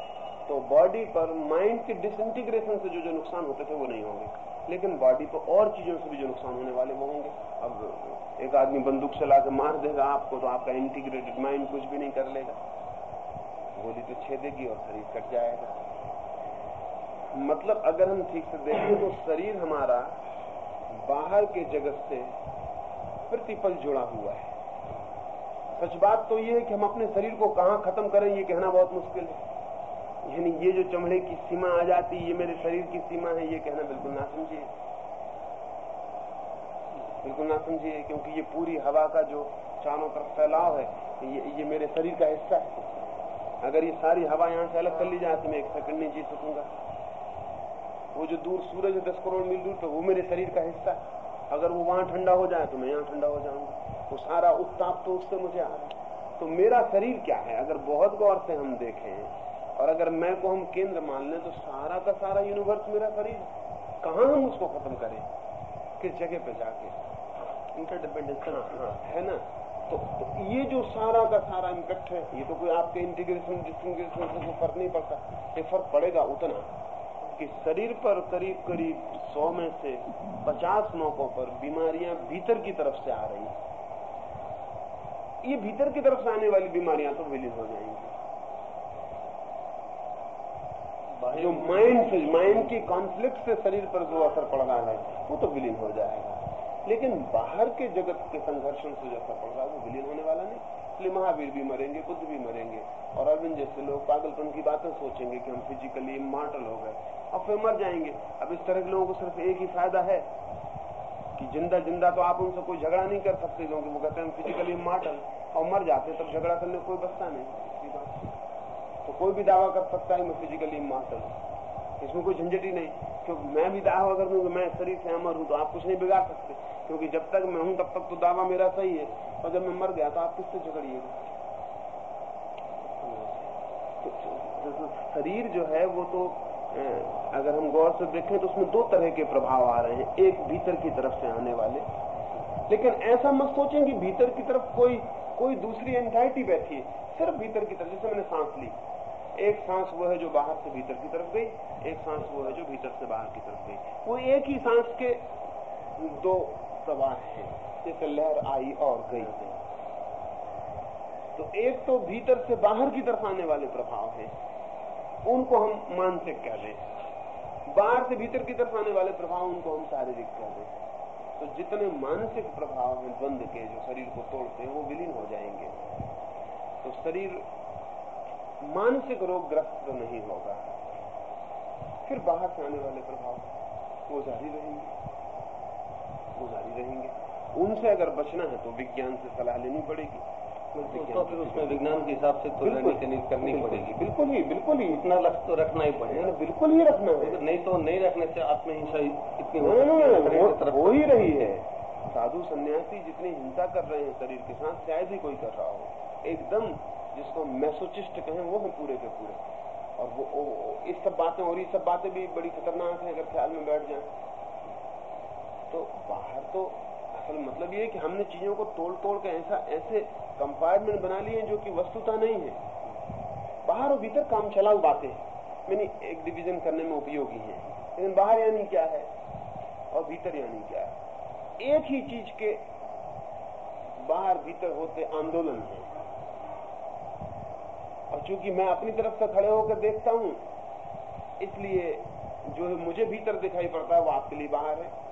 तो बॉडी पर माइंड के डिसइंटीग्रेशन से जो जो नुकसान होते थे वो नहीं होंगे। लेकिन बॉडी पर और चीज़ों से भी जो नुकसान होने वाले वो होंगे। अब एक आदमी बंदूक चला के मार देगा आपको तो आपका इंटीग्रेटेड माइंड कुछ भी नहीं कर लेगा। गोली तो छेदेगी और शरीर कट जाएगा। मतलब अगर हम ठीक से देखें तो शरीर हमारा बाहर के जगत से प्रतिपल जुड़ा हुआ है। सच बात तो ये है कि हम अपने शरीर को कहाँ खत्म करें, ये कहना बहुत मुश्किल है। यानी ये जो चमड़े की सीमा आ जाती ये मेरे शरीर की सीमा है, ये कहना बिल्कुल ना समझिए बिल्कुल ना समझिए क्योंकि ये पूरी हवा का जो चारों तरफ़ फैलाव है, ये ये मेरे शरीर का हिस्सा है। अगर ये सारी हवा यहाँ से अलग कर ली जाए तो मैं एक सेकंड नहीं जी सकूँगा। वो जो दूर सूरज है, दस करोड़ मील दूर तो वो मेरे शरीर का हिस्सा है। अगर वो वहाँ ठंडा हो जाए तो मैं यहाँ ठंडा हो जाऊँगा। वो सारा उत्ताप तो उससे मुझे आ रहा है। तो मेरा शरीर क्या है? अगर बहुत गौर से हम देखें और अगर मैं को हम केंद्र मान लें तो सारा का सारा यूनिवर्स मेरा शरीर है। कहाँ हम उसको खत्म करें? किस जगह पे जाके?
इंटरडिपेंडेंस
है ना? तो, तो ये जो सारा का सारा इम्पेक्ट है ये तो कोई आपके इंटीग्रेशन डिसइंटीग्रेशन से कोई फ़र्क नहीं पड़ता। ये फ़र्क पड़ेगा उतना कि शरीर पर करीब करीब सौ में से पचास मौकों पर बीमारियाँ भीतर की तरफ़ से आ रही हैं। ये भीतर की तरफ़ से आने वाली बीमारियाँ तो विलीन हो जाएँगी। जो माइंड से माइंड की कॉन्फ्लिक्ट से शरीर पर जो असर पड़ रहा है, वो तो विलीन हो जाएगा। लेकिन बाहर के जगत के संघर्षण से जो असर पड़ रहा है, वो विलीन होने वाला नहीं। इसलिए महावीर भी मरेंगे, बुद्ध भी मरेंगे। और अरविंद जैसे लोग पागलपन की बातें सोचेंगे कि हम फिजिकली इमॉर्टल हो गए। और फिर मर जाएँगे। अब इस तरह के लोगों को सिर्फ़ एक ही फ़ायदा है कि ज़िंदा ज़िंदा तो आप उनसे कोई झगड़ा नहीं कर सकते क्योंकि वो कहते हैं फिजिकली इमॉर्टल और मर जाते तब झगड़ा करने कोई बचता नहीं। तो कोई भी दावा कर सकता है, मैं फिजिकली इमॉर्टल इसमें कोई झंझट ही नहीं। क्योंकि मैं भी दावा कर दूँ मैं शरीर से अमर हूँ तो आप कुछ नहीं बिगाड़ सकते। क्योंकि जब तक मैं हूँ, तब तक तो दावा मेरा सही है। और जब मैं मर गया तो आप किससे झगड़िएगा? तो शरीर जो है, वो तो अगर हम गौर से देखें तो उसमें दो तरह के प्रभाव आ रहे हैं, एक भीतर की तरफ़ से आने वाले। लेकिन ऐसा मत सोचें कि भीतर की तरफ़ कोई कोई दूसरी एंजाइटी बैठी है, सिर्फ़ भीतर की तरफ़, जैसे मैंने सांस ली। एक सांस वो है जो बाहर से भीतर की तरफ़ गई, एक सांस वो है जो भीतर से बाहर की तरफ़ गई। वो एक ही सांस के दो प्रवाह है, जैसे लहर आई और गई। तो एक तो भीतर से बाहर की तरफ़ आने वाले प्रभाव हैं उनको हम मानसिक कह दें। बाहर से भीतर की तरफ़ आने वाले प्रभाव उनको हम शारीरिक कह दें। तो जितने मानसिक प्रभाव हैं द्वंद के, जो शरीर को तोड़ते हैं, वो विलीन हो जाएँगे। तो शरीर मानसिक रोग ग्रस्त तो नहीं होगा। फिर बाहर से आने वाले प्रभाव वो जारी रहेंगे। वो जारी रहेंगे। उनसे अगर बचना है तो विज्ञान से सलाह लेनी पड़ेगी।
तो फिर उसमें विज्ञान के हिसाब से तो करनी पड़ेगी।
बिल्कुल ही बिल्कुल ही।
इतना लक्ष्य तो रखना ही पड़ेगा।
बिल्कुल ही रखना है।
नहीं तो नहीं रखने से आत्महिंसा इतनी
हो ही रही है। साधु सन्यासी जितनी हिंसा कर रहे हैं शरीर के साथ शायद ही कोई कर रहा हो। एकदम जिसको मैसोचिस्ट कहें वो है पूरे के पूरे। और वो, वो इस सब बातें और ये सब बातें भी बड़ी खतरनाक है अगर ख्याल में बैठ जाए। तो बाहर तो असल मतलब ये है कि हमने चीज़ों को तोड़ तोड़ के ऐसा, ऐसे कंपार्टमेंट बना लिए जो कि वस्तुता नहीं है। बाहर और भीतर काम चलाऊ बातें मैंने एक डिवीज़न करने में उपयोगी है। लेकिन बाहर यानी क्या है? और भीतर यानी क्या है? एक ही चीज़ के बाहर भीतर होते आंदोलन है। और चूँकि मैं अपनी तरफ़ से खड़े होकर देखता हूँ, इसलिए जो मुझे भीतर दिखाई पड़ता है, वो आपके लिए बाहर है।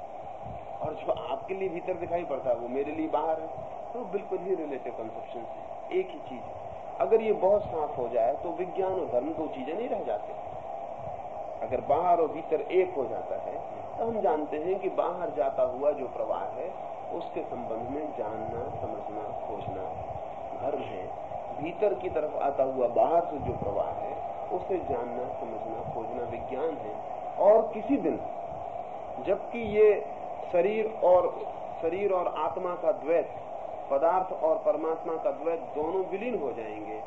और जो आपके लिए भीतर दिखाई पड़ता है, वो मेरे लिए बाहर है। तो बिल्कुल ही रिलेटिव कंसेप्शन है एक ही चीज़ अगर ये बहुत साफ़ हो जाए तो विज्ञान और धर्म दो चीज़ें नहीं रह जाते। अगर बाहर और भीतर एक हो जाता है तो हम जानते हैं कि बाहर जाता हुआ जो प्रवाह है, उसके संबंध में जानना, समझना, खोजना धर्म है। भीतर की तरफ़ आता हुआ बाहर से जो प्रवाह है, उसे जानना, समझना, खोजना विज्ञान है। और किसी दिन, जबकि ये शरीर और शरीर और आत्मा का द्वैत, पदार्थ और परमात्मा का द्वैत दोनों विलीन हो जाएँगे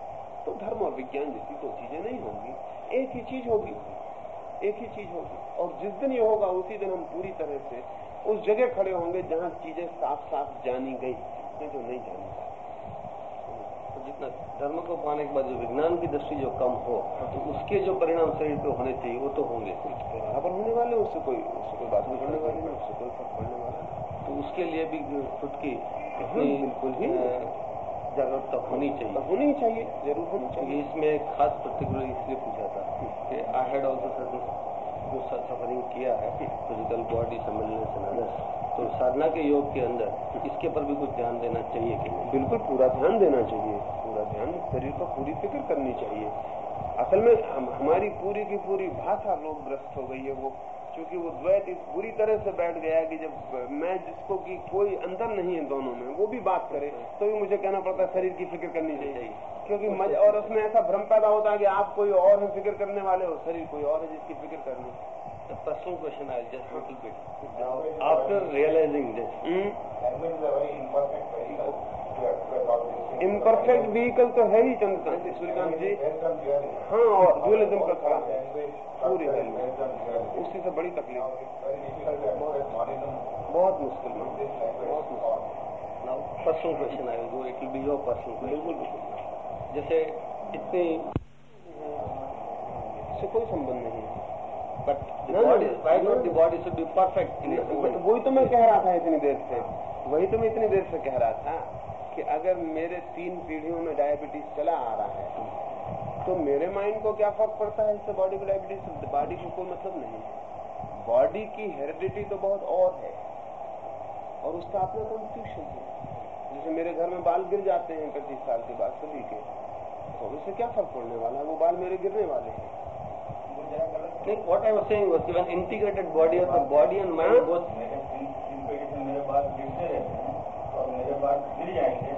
तो धर्म और विज्ञान जैसी दो चीज़ें नहीं होंगी। एक ही चीज़ होगी, एक ही चीज़ होगी। और जिस दिन ये होगा, उसी दिन हम पूरी तरह से उस जगह खड़े होंगे जहाँ चीज़ें साफ़ साफ़ जानी गई जो नहीं जानी
धर्म को पाने के बाद जो विज्ञान की दृष्टि जो कम हो तो उसके जो परिणाम शरीर पे होने चाहिए वो तो होंगे।
बराबर होने वाले उससे कोई उससे कोई बात नहीं पड़ने वाली उससे कोई फ़र्क पड़ने वाला
तो उसके लिए भी खुद की बिल्कुल ही। जागरूकता होनी चाहिए।
होनी चाहिए ज़रूर होनी चाहिए।
इसमें एक खास पर्टिकुलर इसलिए पूछा था कि आई हैड ऑल्सो जो सफरिंग किया है फ़िज़िकल बॉडी से मिलने सम्मेलन तो साधना के योग के अंदर इसके पर भी कुछ ध्यान देना चाहिए कि
बिल्कुल पूरा ध्यान देना चाहिए। पूरा ध्यान शरीर पर पूरी फ़िक्र करनी चाहिए। असल में हम, हमारी पूरी की पूरी भाषा लोग ग्रस्त हो गई है वो क्योंकि वो द्वैत इस बुरी तरह से बैठ गया कि जब मैं जिसको कि कोई अंतर नहीं है दोनों में वो भी बात करे तो भी मुझे कहना पड़ता है शरीर की फ़िक्र करनी चाहिए। क्योंकि मज और उसमें ऐसा भ्रम पैदा होता है कि आप कोई और है फ़िक्र करने वाले हो शरीर कोई और है जिसकी फ़िक्र करनी।
I'll just little bit. After realizing this,
imperfect vehicle तो है ही चंद्रकांत जी सूर्यकांत जी। हाँ और ड्यूअलिज्म का खड़ा है पूरी उसी से बड़ी तकलीफ़। बहुत मुश्किल। में बहुत मुश्किल।
Will go. It will be your personal question.
बिल्कुल
जैसे इतनी
इससे कोई संबंध नहीं है।
But the
No, no,
body, why
no.
not the body should be perfect in the
but वही तो मैं कह रहा था इतनी देर से। वही तो मैं इतनी देर से कह रहा था। कि अगर मेरे तीन पीढ़ियों में डायबिटीज़ चला आ रहा है तो मेरे माइंड को क्या फ़र्क पड़ता है इससे बॉडी को डायबिटीज़ बॉडी को कोई मतलब नहीं है। बॉडी की हेरिडिटी तो बहुत और है। और उसका अपना कॉन्स्टिट्यूशन है। जैसे मेरे घर में बाल गिर जाते हैं पच्चीस साल के बाद सभी के तो इससे क्या फ़र्क पड़ने वाला है? वो बाल मेरे गिरने वाले हैं।
what I was saying was given integrated body of the body and mind
हाँ?
both
बाल गिर जाएँगे।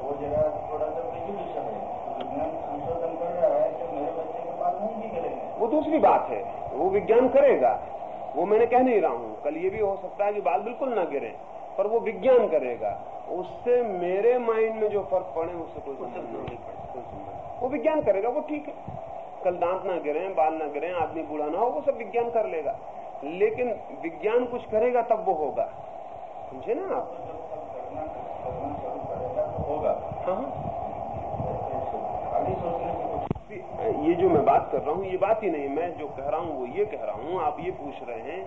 वो जगह थोड़ा सा प्रिजुडिशन है तो विज्ञान संशोधन कर रहा है कि मेरे बच्चे के बाल नहीं भी गिरेंगे
वो दूसरी बात है। वो विज्ञान करेगा। वो मैंने कह नहीं रहा हूँ। कल ये भी हो सकता है कि बाल बिल्कुल ना गिरे पर वो विज्ञान करेगा। उससे मेरे माइंड में जो फ़र्क पड़े उससे कोई संबंध नहीं। संबंध वो विज्ञान करेगा वो ठीक है। कल दांत ना गिरे बाल ना गिरे आदमी बूढ़ा ना हो वो सब विज्ञान कर लेगा। लेकिन विज्ञान कुछ करेगा तब वो होगा। समझे ना आप? हाँ। ये जो मैं बात कर रहा हूँ ये बात ही नहीं मैं जो कह रहा हूँ वो ये कह रहा हूँ आप ये पूछ रहे हैं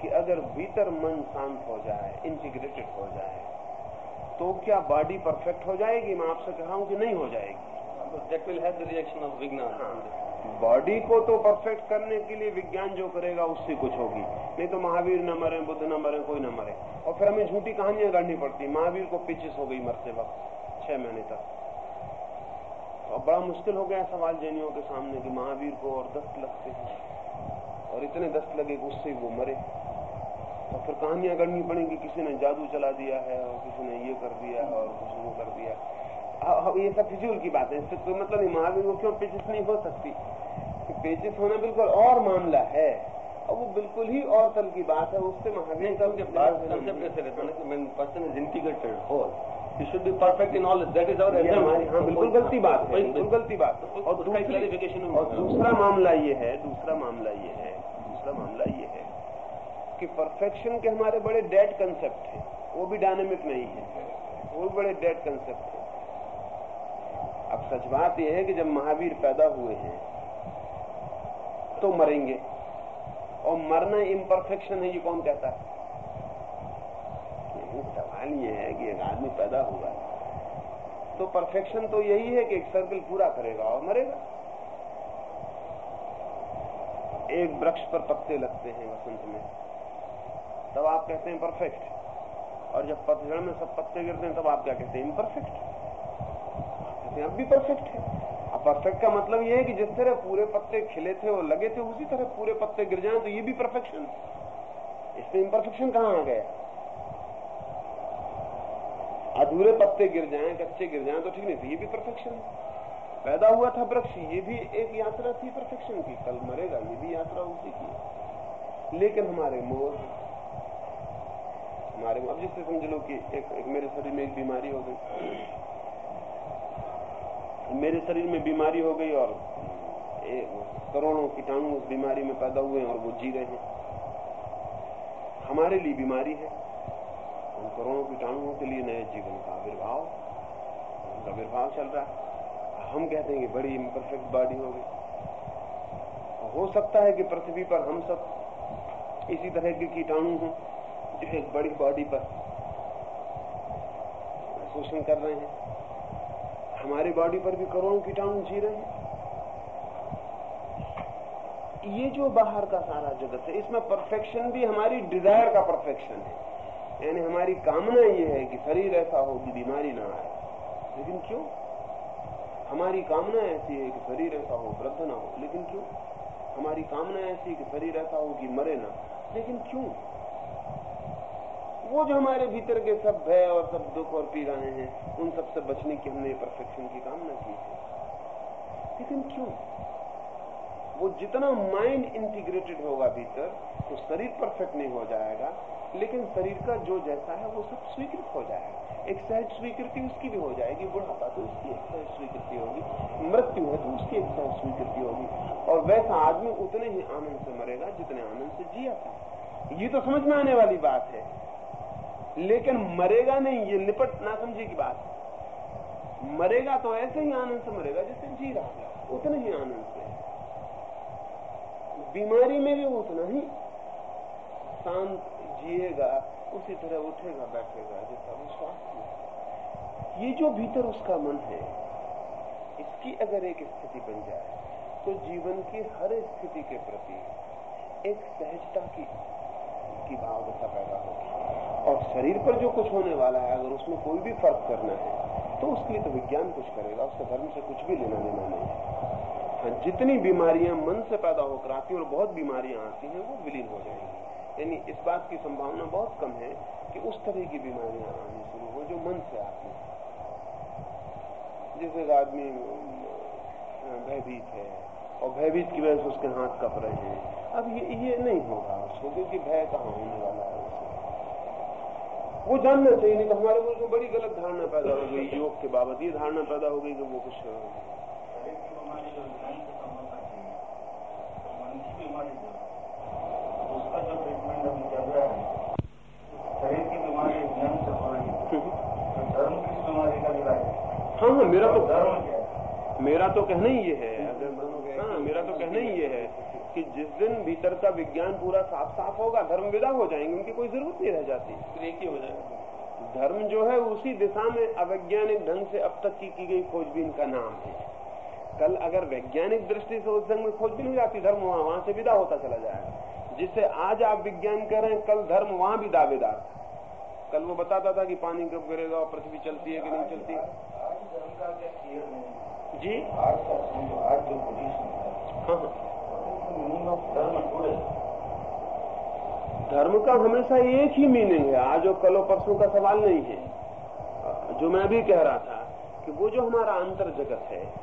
कि अगर भीतर मन शांत हो जाए इंटीग्रेटेड हो जाए तो क्या बॉडी परफेक्ट हो जाएगी? मैं आपसे कह रहा हूँ कि नहीं हो जाएगी. बॉडी को तो परफेक्ट करने के लिए विज्ञान जो करेगा उससे कुछ होगी। नहीं तो महावीर न मरे, बुद्ध न मरे, कोई न मरे। और फिर हमें झूठी कहानियाँ गढ़नी पड़ती। महावीर को पिचिस हो गई मरते वक्त, छह महीने तक। अब बड़ा मुश्किल हो गया सवाल जैनियों के सामने कि महावीर को और दस्त लगते हैं। और इतने दस्त लगे कि उससे वो मरे। तो फिर कहानियाँ गढ़नी पड़ेंगी, किसी ने जादू चला दिया है, और किसी ने ये कर दिया है, और कुछ वो कर दिया ये सब फिजूल की बात है। इससे कोई मतलब नहीं महावीर को क्यों पेचिस नहीं हो सकती? पेचिस होना बिल्कुल और मामला है। और वो बिल्कुल ही और तल की बात है उससे महावीर का
है कि he should be perfect in all. That is our
ये. हमारी हाँ बिल्कुल गलती बात है बिल्कुल गलती बात है। और दूसरी
clarification
और दूसरा मामला ये है दूसरा मामला ये है दूसरा मामला ये है कि परफेक्शन के हमारे बड़े डेड कंसेप्ट हैं। वो भी डायनेमिक नहीं है। वो भी बड़े डेड कंसेप्ट हैं। अब सच बात यह है कि जब महावीर पैदा हुए हैं तो मरेंगे। और मरना इम्परफेक्शन है, ये कौन कहता है? सवाल ये है कि एक आदमी पैदा हुआ है तो परफेक्शन तो यही है कि एक सर्कल पूरा करेगा और मरेगा। एक वृक्ष पर पत्ते लगते हैं वसंत में, तब आप कहते हैं परफेक्ट और जब पतझड़ में सब पत्ते गिरते हैं, तब आप क्या कहते हैं इम्परफेक्ट हैं अब भी परफेक्ट है। अब परफेक्ट का मतलब ये है कि जिस तरह पूरे पत्ते खिले थे और लगे थे उसी तरह पूरे पत्ते गिर जाएँ तो ये भी परफेक्शन इसमें इम्परफेक्शन कहाँ आ गया? अधूरे पत्ते गिर जाएँ कच्चे गिर जाएँ तो ठीक नहीं तो ये भी परफेक्शन पैदा हुआ था वृक्ष ये भी एक यात्रा थी परफेक्शन की। कल मरेगा ये भी यात्रा उसी की। लेकिन हमारे मोर हमारे अब जिससे समझ लो कि एक, एक मेरे शरीर में एक बीमारी हो गई। मेरे शरीर में बीमारी हो गई और करोड़ों कीटाणु उस बीमारी में पैदा हुए और वो जी रहे हैं। हमारे लिए बीमारी है। उन करोड़ों कीटाणुओं के लिए नए जीवन का आविर्भाव, उनका आविर्भाव चल रहा है। हम कहते हैं कि बड़ी इम्परफेक्ट बॉडी हो गई। हो सकता है कि पृथ्वी पर हम सब इसी तरह के कीटाणु हों, जो एक बड़ी बॉडी पर शोषण कर रहे हैं। हमारी बॉडी पर भी करोड़ों कीटाणु जी रहे। हैं ये जो बाहर का सारा जगत है, इसमें परफेक्शन भी हमारी डिज़ायर का परफेक्शन है। यानी हमारी कामना ये है कि शरीर ऐसा हो कि बीमारी ना आए। लेकिन क्यों? हमारी कामना ऐसी है कि शरीर ऐसा हो, वृद्ध ना हो। लेकिन क्यों? हमारी कामना ऐसी है कि शरीर ऐसा हो कि मरे ना। लेकिन क्यों? वो जो हमारे भीतर के सब भय और सब दुख और पीड़ाएँ हैं, उन सबसे बचने की हमने परफेक्शन की कामना की है। लेकिन क्यों? वो जितना माइंड इंटीग्रेटेड होगा भीतर तो शरीर परफेक्ट नहीं हो जाएगा, लेकिन शरीर का जो जैसा है, वो सब स्वीकृत हो जाएगा। एक सहज स्वीकृति उसकी भी हो जाएगी, बुढ़ापा तो उसकी एक सहज स्वीकृति होगी, मृत्यु है तो उसकी एक सहज स्वीकृति होगी। और वैसा आदमी उतने ही आनंद से मरेगा जितने आनंद से जिया था। ये तो समझ में आने वाली बात है लेकिन मरेगा नहीं, ये निपट ना समझे की बात। मरेगा तो ऐसे ही आनंद से मरेगा जैसे जी रहा उतने ही आनंद से। बीमारी में भी उतना ही शांत जिएगा, उसी तरह उठेगा, बैठेगा जैसा वो स्वास्थ्य ये जो भीतर उसका मन है, इसकी अगर एक स्थिति बन जाए तो जीवन की हर स्थिति के प्रति एक सहजता की की भावना पैदा होगी और शरीर पर जो कुछ होने वाला है अगर उसमें कोई भी फ़र्क करना है तो उसके लिए तो विज्ञान कुछ करेगा उसका धर्म से कुछ भी लेना देना नहीं। है हाँ, जितनी बीमारियाँ मन से पैदा होकर आती और बहुत बीमारियाँ आती हैं वो विलीन हो जाएँगी। यानी इस बात की संभावना बहुत कम है कि उस तरह की बीमारियाँ आनी शुरू हो जो मन से आती हैं। जैसे आदमी भयभीत है और भयभीत की वजह से उसके हाथ कप रहे हैं। अब ये ये नहीं होगा उसको क्योंकि भय कहाँ होने वाला है वो जानना चाहिए, नहीं तो हमारे मुल्क में बड़ी गलत धारणा पैदा हो गई, योग के बाबत ये धारणा पैदा हो गई कि वो कुछ हाँ हाँ मेरा तो मेरा तो कहना ही ये है हाँ मेरा तो कहना ही ये है। कि जिस दिन भीतर का विज्ञान पूरा साफ़ साफ़ होगा धर्म विदा हो जाएँगे उनकी कोई ज़रूरत नहीं रह जाती।
एक ही हो जाएगा।
धर्म जो है उसी दिशा में अवैज्ञानिक ढंग से अब तक की की गई खोजबीन का नाम है। कल अगर वैज्ञानिक दृष्टि से उस ढंग में खोजबीन हो जाती धर्म वहाँ वहाँ से विदा होता चला जाएगा। जिससे आज आप विज्ञान कह रहे हैं कल धर्म वहाँ भी दावेदार। था कल वो बताता था कि पानी कब गिरेगा और पृथ्वी चलती है कि नहीं चलती। जी?
आज का जो पोजीशन है।
हाँ हाँ।
धर्म
का हमेशा एक ही मीनिंग है। आज और कलो परसों का सवाल नहीं है। जो मैं भी कह रहा था कि वो जो हमारा अंतर जगत है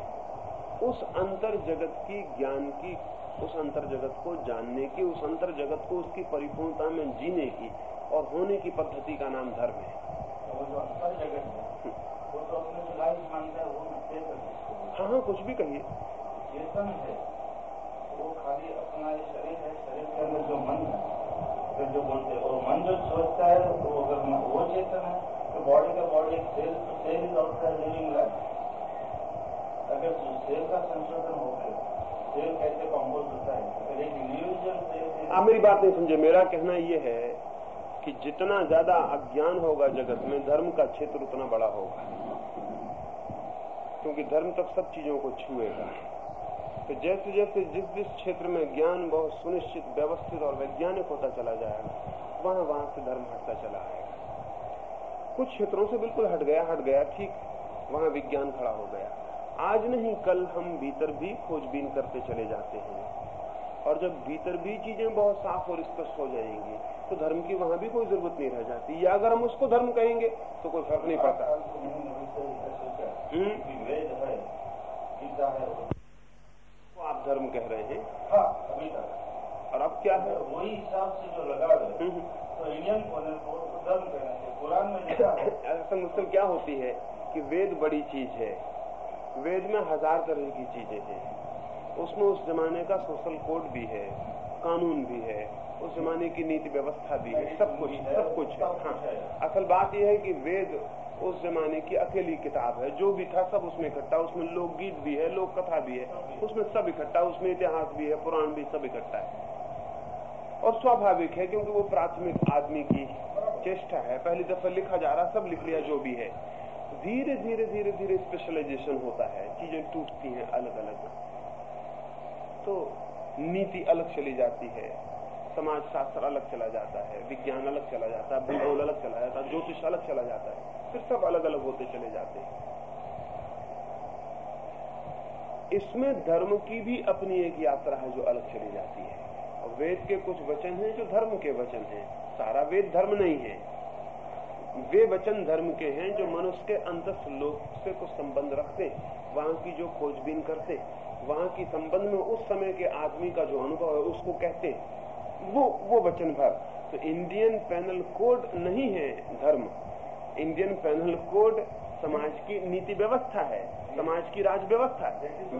उस अंतर जगत की ज्ञान की उस अंतर जगत को जानने की उस अंतर जगत को उसकी परिपूर्णता में जीने की और होने की पद्धति का नाम धर्म है।
है तो है
हाँ। हाँ कुछ भी कहिए।
खाली अपना ये शरीर है, शरीर के अंदर जो मन है फिर जो बोलते हैं और मन जो सोचता है वो अगर वो चेतन है तो बॉडी का body cell cell is outside living life अगर सेल का संशोधन हो गया सेल कैसे कॉम्पोज होता है अगर एक इंडिविजुअल सेल
आप मेरी बात नहीं समझे, मेरा कहना यह है कि जितना ज़्यादा अज्ञान होगा जगत में, धर्म का क्षेत्र उतना बड़ा होगा। क्योंकि धर्म तक सब चीज़ों को छुएगा। तो जैसे जैसे जिस जिस क्षेत्र में ज्ञान बहुत सुनिश्चित व्यवस्थित और वैज्ञानिक होता चला जाएगा वहाँ वहाँ से धर्म हटता चला आएगा कुछ क्षेत्रों से बिल्कुल हट गया हट गया ठीक वहाँ विज्ञान खड़ा हो गया आज नहीं कल हम भीतर भी खोजबीन करते चले जाते हैं और जब भीतर भी चीज़ें बहुत साफ़ और स्पष्ट हो जाएँगी तो धर्म की वहाँ भी कोई ज़रूरत नहीं रह जाती या अगर हम उसको धर्म कहेंगे तो कोई फ़र्क नहीं पड़ता
है है
तो आप धर्म कह रहे हैं।
हाँ अभी तक
और अब क्या है?
वही हिसाब से जो लगा
हम्म,
तो इंडियन को धर्म कहना चाहिए कुरान में लिखा है।
असल मुश्किल क्या होती है कि वेद बड़ी चीज़ है। वेद में हज़ार तरह की चीज़ें हैं। उसमें उस जमाने का सोशल कोड भी है कानून भी है उस जमाने की नीति व्यवस्था भी है सब कुछ सब कुछ है। हाँ। असल बात यह है कि वेद उस जमाने की अकेली किताब है। जो भी था सब उसमें इकट्ठा। उसमें लोकगीत भी है लोक कथा भी है। उसमें सब इकट्ठा। उसमें इतिहास भी है, पुराण भी सब इकट्ठा है। और स्वाभाविक है क्योंकि वो प्राथमिक आदमी की चेष्टा है। पहली दफ़ा लिखा जा रहा, सब लिख लिया, जो भी है। धीरे धीरे धीरे धीरे स्पेशलाइजेशन होता है। चीज़ें टूटती हैं अलग अलग तो नीति अलग चली जाती है। समाज शास्त्र अलग चला जाता है, विज्ञान अलग चला जाता है, भूगोल अलग चला जाता है, ज्योतिष अलग चला जाता है, फिर सब अलग अलग होते चले जाते हैं। इसमें धर्म की भी अपनी एक यात्रा है जो अलग चली जाती है। और वेद के कुछ वचन हैं जो धर्म के वचन हैं। सारा वेद धर्म नहीं है। वे वचन धर्म के हैं जो मनुष्य के अंत लोक से कुछ संबंध रखते वहाँ की जो खोजबीन करते वहाँ की संबंध में उस समय के आदमी का जो अनुभव है उसको कहते वो वो वचन भर तो इंडियन पैनल कोड नहीं है धर्म। इंडियन पैनल कोड समाज की नीति व्यवस्था है समाज की राज व्यवस्था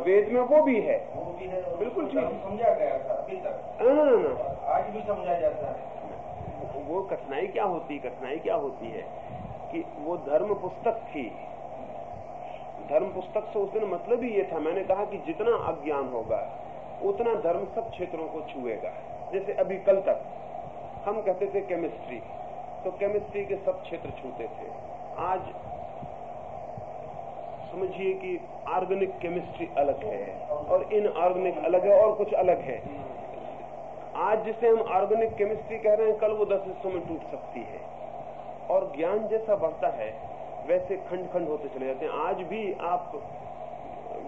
वेद में वो भी है।
वो भी है
बिल्कुल ठीक।
समझा गया था अभी तक।
ना, ना, ना,
आज भी समझा जाता है।
वो कठिनाई क्या होती कठिनाई क्या होती है कि वो धर्म पुस्तक थी। धर्म पुस्तक से उस दिन मतलब ही ये था। मैंने कहा कि जितना अज्ञान होगा उतना धर्म सब क्षेत्रों को छुएगा। जैसे अभी कल तक, हम कहते थे केमिस्ट्री तो केमिस्ट्री के सब क्षेत्र छूते थे। आज, समझिए कि ऑर्गेनिक केमिस्ट्री अलग है और इनऑर्गेनिक अलग है और कुछ अलग है। आज जिसे हम ऑर्गेनिक केमिस्ट्री कह रहे हैं, कल वो दस हिस्सों में टूट सकती है। और ज्ञान जैसा बढ़ता है, वैसे खंड खंड होते चले जाते हैं। आज भी आप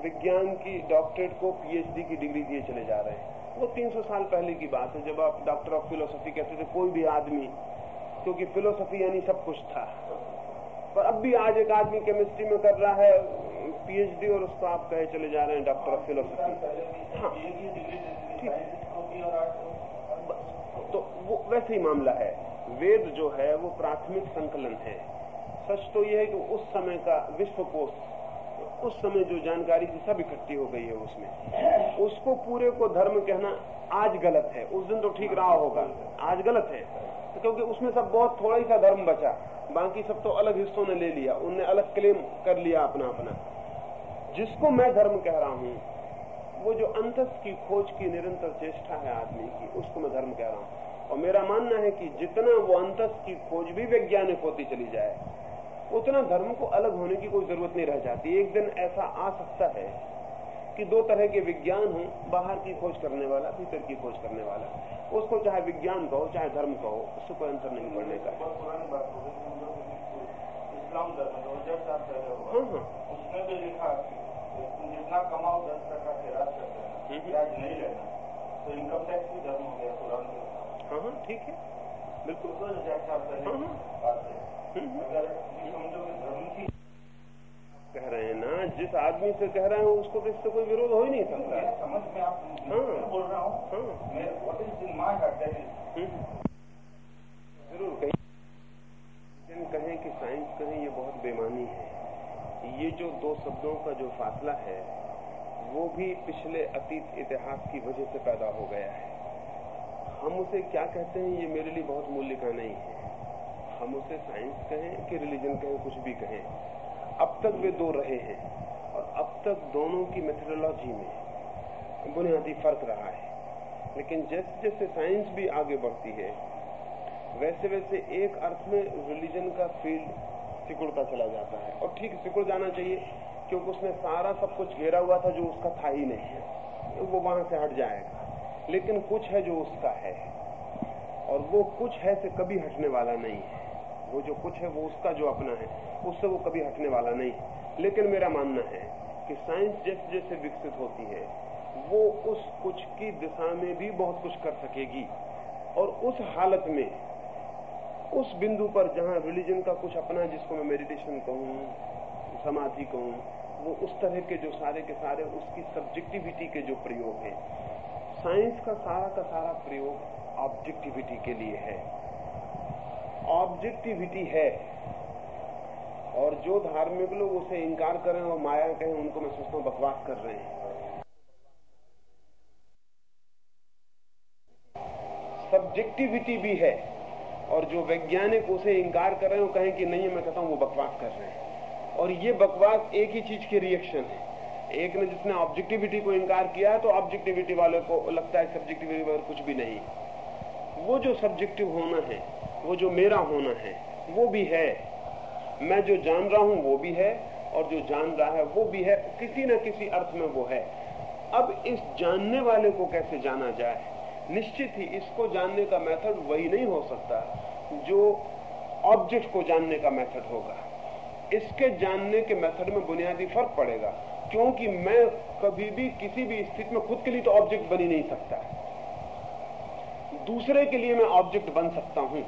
विज्ञान की डॉक्टरेट को पीएचडी की डिग्री दिए चले जा रहे हैं। वो 300 साल पहले की बात है, जब आप डॉक्टर ऑफ़ फिलोसफी कहते थे, कोई भी आदमी, क्योंकि फिलोसफी यानी सब कुछ था। पर अब भी आज एक आदमी केमिस्ट्री में कर रहा है पीएचडी और उसको आप कहे चले जा रहे हैं डॉक्टर ऑफ़ फिलोसफी हाँ तो वो वैसे ही मामला है। वेद जो है, वो प्राथमिक संकलन है। सच तो यह है कि उस समय का विश्वकोश उस समय जो जानकारी थी सब इकट्ठी हो गई है उसमें। उसको पूरे को धर्म कहना आज गलत है। उस दिन तो ठीक रहा होगा। आज गलत है। तो क्योंकि उसमें सब बहुत थोड़ा ही सा धर्म बचा। बाकी सब तो अलग हिस्सों ने ले लिया। उनने अलग क्लेम कर लिया अपना अपना। जिसको मैं धर्म कह रहा हूँ, वो जो अंतस की खोज की निरंतर चेष्टा है आदमी की, उसको मैं धर्म कह रहा हूँ। और मेरा मानना है कि जितना वो अंतस की खोज भी वैज्ञानिक होती चली जाए उतना धर्म को अलग होने की कोई ज़रूरत नहीं रह जाती। एक दिन ऐसा आ सकता है कि दो तरह के विज्ञान हो बाहर की खोज करने वाला भीतर की खोज करने वाला। उसको चाहे विज्ञान कहो चाहे धर्म कहो उससे कोई अंतर नहीं पड़ने का। है
हो इस्लाम धर्म जब
हाँ हाँ।
उसमें भी लिखा जितना कमाओ दस टका से राज कर देना
हम्म।
ब्याज नहीं लेना तो इनकम टैक्स भी धर्म हो गया कुरान
हाँ हाँ ठीक है। बिल्कुल।
तो
हाँ, हाँ। कह रहे हैं ना जिस आदमी से कह रहे हैं उसको तो इससे कोई विरोध हो ही नहीं सकता।
समझ में आप
हाँ।
बोल रहा हूँ
हाँ। हम्म। ज़रूर कहीं। कहें कि साइंस कहें ये बहुत बेमानी है। ये जो दो शब्दों का जो फासला है वो भी पिछले अतीत इतिहास की वजह से पैदा हो गया है। हम उसे क्या कहते हैं ये मेरे लिए बहुत मूल्य का नहीं है। हम उसे साइंस कहें कि रिलीजन कहें कुछ भी कहें। अब तक वे दो रहे हैं और अब तक दोनों की मेथडोलॉजी में बुनियादी फ़र्क रहा है। लेकिन जैसे जैसे साइंस भी आगे बढ़ती है, वैसे वैसे एक अर्थ में रिलीजन का फ़ील्ड सिकुड़ता चला जाता है। और ठीक सिकुड़ जाना चाहिए, क्योंकि उसने सारा सब कुछ घेरा हुआ था जो उसका था ही नहीं वो वहाँ से हट जाएगा। लेकिन कुछ है जो उसका है और वो कुछ है से कभी हटने वाला नहीं है। वो जो कुछ है, वो उसका जो अपना है, उससे वो कभी हटने वाला नहीं। लेकिन मेरा मानना है कि साइंस जैसे जैसे विकसित होती है, वो उस कुछ की दिशा में भी बहुत कुछ कर सकेगी। और उस हालत में, उस बिंदु पर जहाँ रिलीजन का कुछ अपना जिसको मैं मेडिटेशन कहूँ, समाधि कहूँ, वो उस तरह के जो सारे के सारे उसकी सब्जेक्टिविटी के जो प्रयोग हैं, साइंस का सारा का सारा प्रयोग ऑब्जेक्टिविटी के लिए है। ऑब्जेक्टिविटी है। और जो धार्मिक लोग उसे इंकार करें और माया कहें उनको मैं सोचता हूँ बकवास कर रहे हैं। सब्जेक्टिविटी भी है। और जो वैज्ञानिक उसे इंकार कर रहे हैं कहें कि नहीं, मैं कहता हूँ वो बकवास कर रहे हैं। और ये बकवास एक ही चीज़ के रिएक्शन है। एक ने जिसने ऑब्जेक्टिविटी को इंकार किया तो ऑब्जेक्टिविटी वाले को लगता है सब्जेक्टिविटी वगैरह कुछ भी नहीं। वो जो सब्जेक्टिव होना है वो जो मेरा होना है, वो भी है। मैं जो जान रहा हूँ, वो भी है, और जो जान रहा है, वो भी है। किसी न किसी अर्थ में वो है। अब इस जानने वाले को कैसे जाना जाए? निश्चित ही इसको जानने का मेथड वही नहीं हो सकता, जो ऑब्जेक्ट को जानने का मेथड होगा। इसके जानने के मेथड में बुनियादी फ़र्क पड़ेगा, क्योंकि मैं कभी भी किसी भी स्थिति में खुद के लिए तो ऑब्जेक्ट बन नहीं सकता। दूसरे के लिए मैं ऑब्जेक्ट बन सकता हूँ।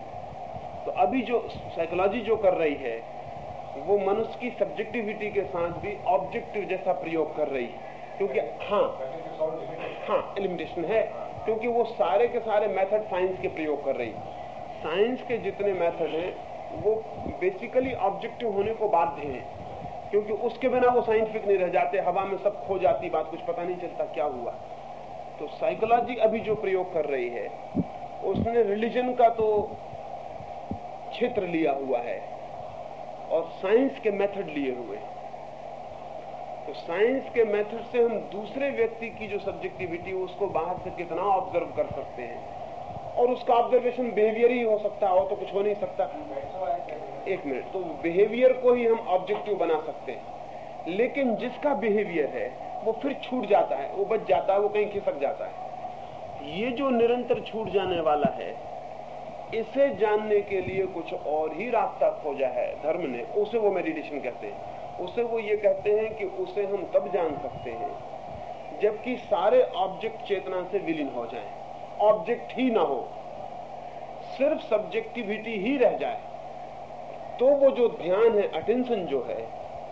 तो अभी जो साइकोलॉजी जो कर रही है, वो मनुष्य की सब्जेक्टिविटी के साथ भी ऑब्जेक्टिव जैसा प्रयोग कर रही है। क्योंकि हाँ हाँ एलिमिनेशन है, क्योंकि वो सारे के सारे मेथड साइंस के प्रयोग कर रही है। साइंस के जितने मेथड हैं, वो बेसिकली ऑब्जेक्टिव होने को बाध्य हैं। क्योंकि उसके बिना वो साइंटिफिक नहीं रह जाते, हवा में सब खो जाती बात, कुछ पता नहीं चलता क्या हुआ। तो साइकोलॉजी अभी जो प्रयोग कर रही है, उसने रिलीजन का तो क्षेत्र लिया हुआ है और साइंस के मेथड लिए हुए। तो साइंस के मेथड से हम दूसरे व्यक्ति की जो सब्जेक्टिविटी उसको बाहर से कितना ऑब्ज़र्व कर सकते हैं? और उसका ऑब्जर्वेशन बिहेवियर ही हो सकता है, और तो कुछ हो नहीं सकता। एक मिनट तो बिहेवियर को ही हम ऑब्जेक्टिव बना सकते हैं। लेकिन जिसका बिहेवियर है, वो फिर छूट जाता है, वो बच जाता है, वो कहीं खिसक जाता है। ये जो निरंतर छूट जाने वाला है इसे जानने के लिए कुछ और ही रास्ता खोजा है धर्म ने उसे वो मेडिटेशन कहते हैं। उसे वो ये कहते हैं कि उसे हम तब जान सकते हैं जबकि सारे ऑब्जेक्ट चेतना से विलीन हो जाएँ, ऑब्जेक्ट ही ना हो सिर्फ़ सब्जेक्टिविटी ही रह जाए। तो वो जो ध्यान है अटेंशन जो है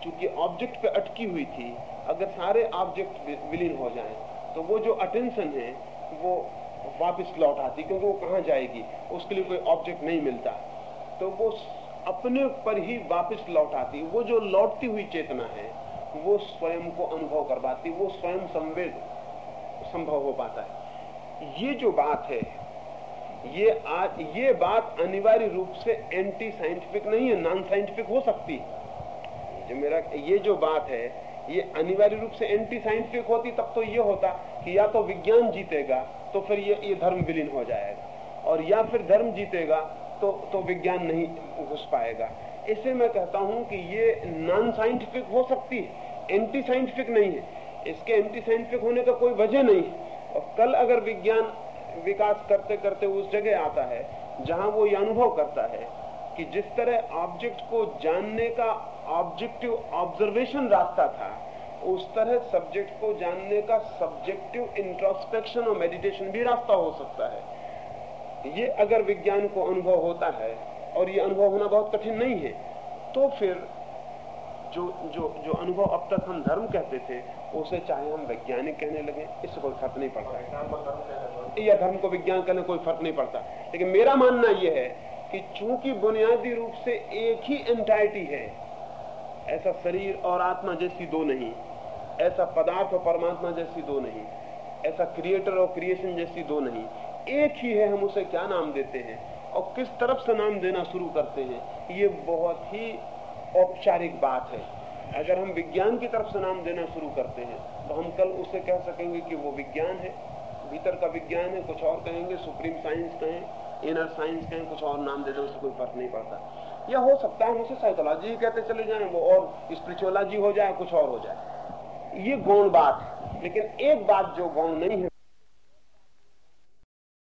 चूँकि ऑब्जेक्ट पे अटकी हुई थी अगर सारे ऑब्जेक्ट विलीन हो जाएँ, तो वो जो अटेंशन है वो वापस लौट आती, क्योंकि वो कहाँ जाएगी? उसके लिए कोई ऑब्जेक्ट नहीं मिलता। तो वो अपने पर ही वापस लौट आती। वो जो लौटती हुई चेतना है, वो स्वयं को अनुभव कर पाती वो स्वयं संवेद संभव हो पाता है। ये जो बात है, ये आज ये बात अनिवार्य रूप से एंटी साइंटिफिक नहीं है नॉन साइंटिफिक हो सकती। है जो मेरा, ये जो बात है ये अनिवार्य रूप से एंटी साइंटिफिक होती, तब तो ये होता कि या तो विज्ञान जीतेगा तो फिर ये ये धर्म विलीन हो जाएगा। और या फिर धर्म जीतेगा तो तो विज्ञान नहीं घुस पाएगा। इसे मैं कहता हूँ कि ये नॉन साइंटिफिक हो सकती है एंटी साइंटिफिक नहीं है। इसके एंटी साइंटिफिक होने का कोई वजह नहीं और कल अगर विज्ञान विकास करते करते उस जगह आता है, जहाँ वो ये अनुभव करता है कि जिस तरह ऑब्जेक्ट को जानने का ऑब्जेक्टिव ऑब्जर्वेशन रास्ता था। उस तरह सब्जेक्ट को जानने का सब्जेक्टिव इंट्रोस्पेक्शन और मेडिटेशन भी रास्ता हो सकता है। ये अगर विज्ञान को अनुभव होता है और ये अनुभव होना बहुत कठिन नहीं है तो फिर जो जो जो अनुभव अब तक हम धर्म कहते थे, उसे चाहे हम वैज्ञानिक कहने लगे, इससे कोई फ़र्क नहीं पड़ता। है या धर्म को विज्ञान कहने कोई फ़र्क नहीं पड़ता। लेकिन मेरा मानना यह है कि चूँकि बुनियादी रूप से एक ही एंटाइटी है ऐसा शरीर और आत्मा जैसी दो नहीं, ऐसा पदार्थ और परमात्मा जैसी दो नहीं, ऐसा क्रिएटर और क्रिएशन जैसी दो नहीं। एक ही है, हम उसे क्या नाम देते हैं और किस तरफ़ से नाम देना शुरू करते हैं, ये बहुत ही औपचारिक बात है। अगर हम विज्ञान की तरफ़ से नाम देना शुरू करते हैं तो हम कल उसे कह सकेंगे कि वो विज्ञान है। भीतर का विज्ञान है, कुछ और कहेंगे, सुप्रीम साइंस कहें इनर साइंस कहें, कुछ और नाम दे दें उससे कोई फ़र्क नहीं पड़ता। या हो सकता है उसे साइकोलॉजी कहते चले जाए, वो और स्पिरिचुअलॉजी हो जाए, कुछ और हो जाए। ये गौण बात है, लेकिन एक बात जो गौण नहीं है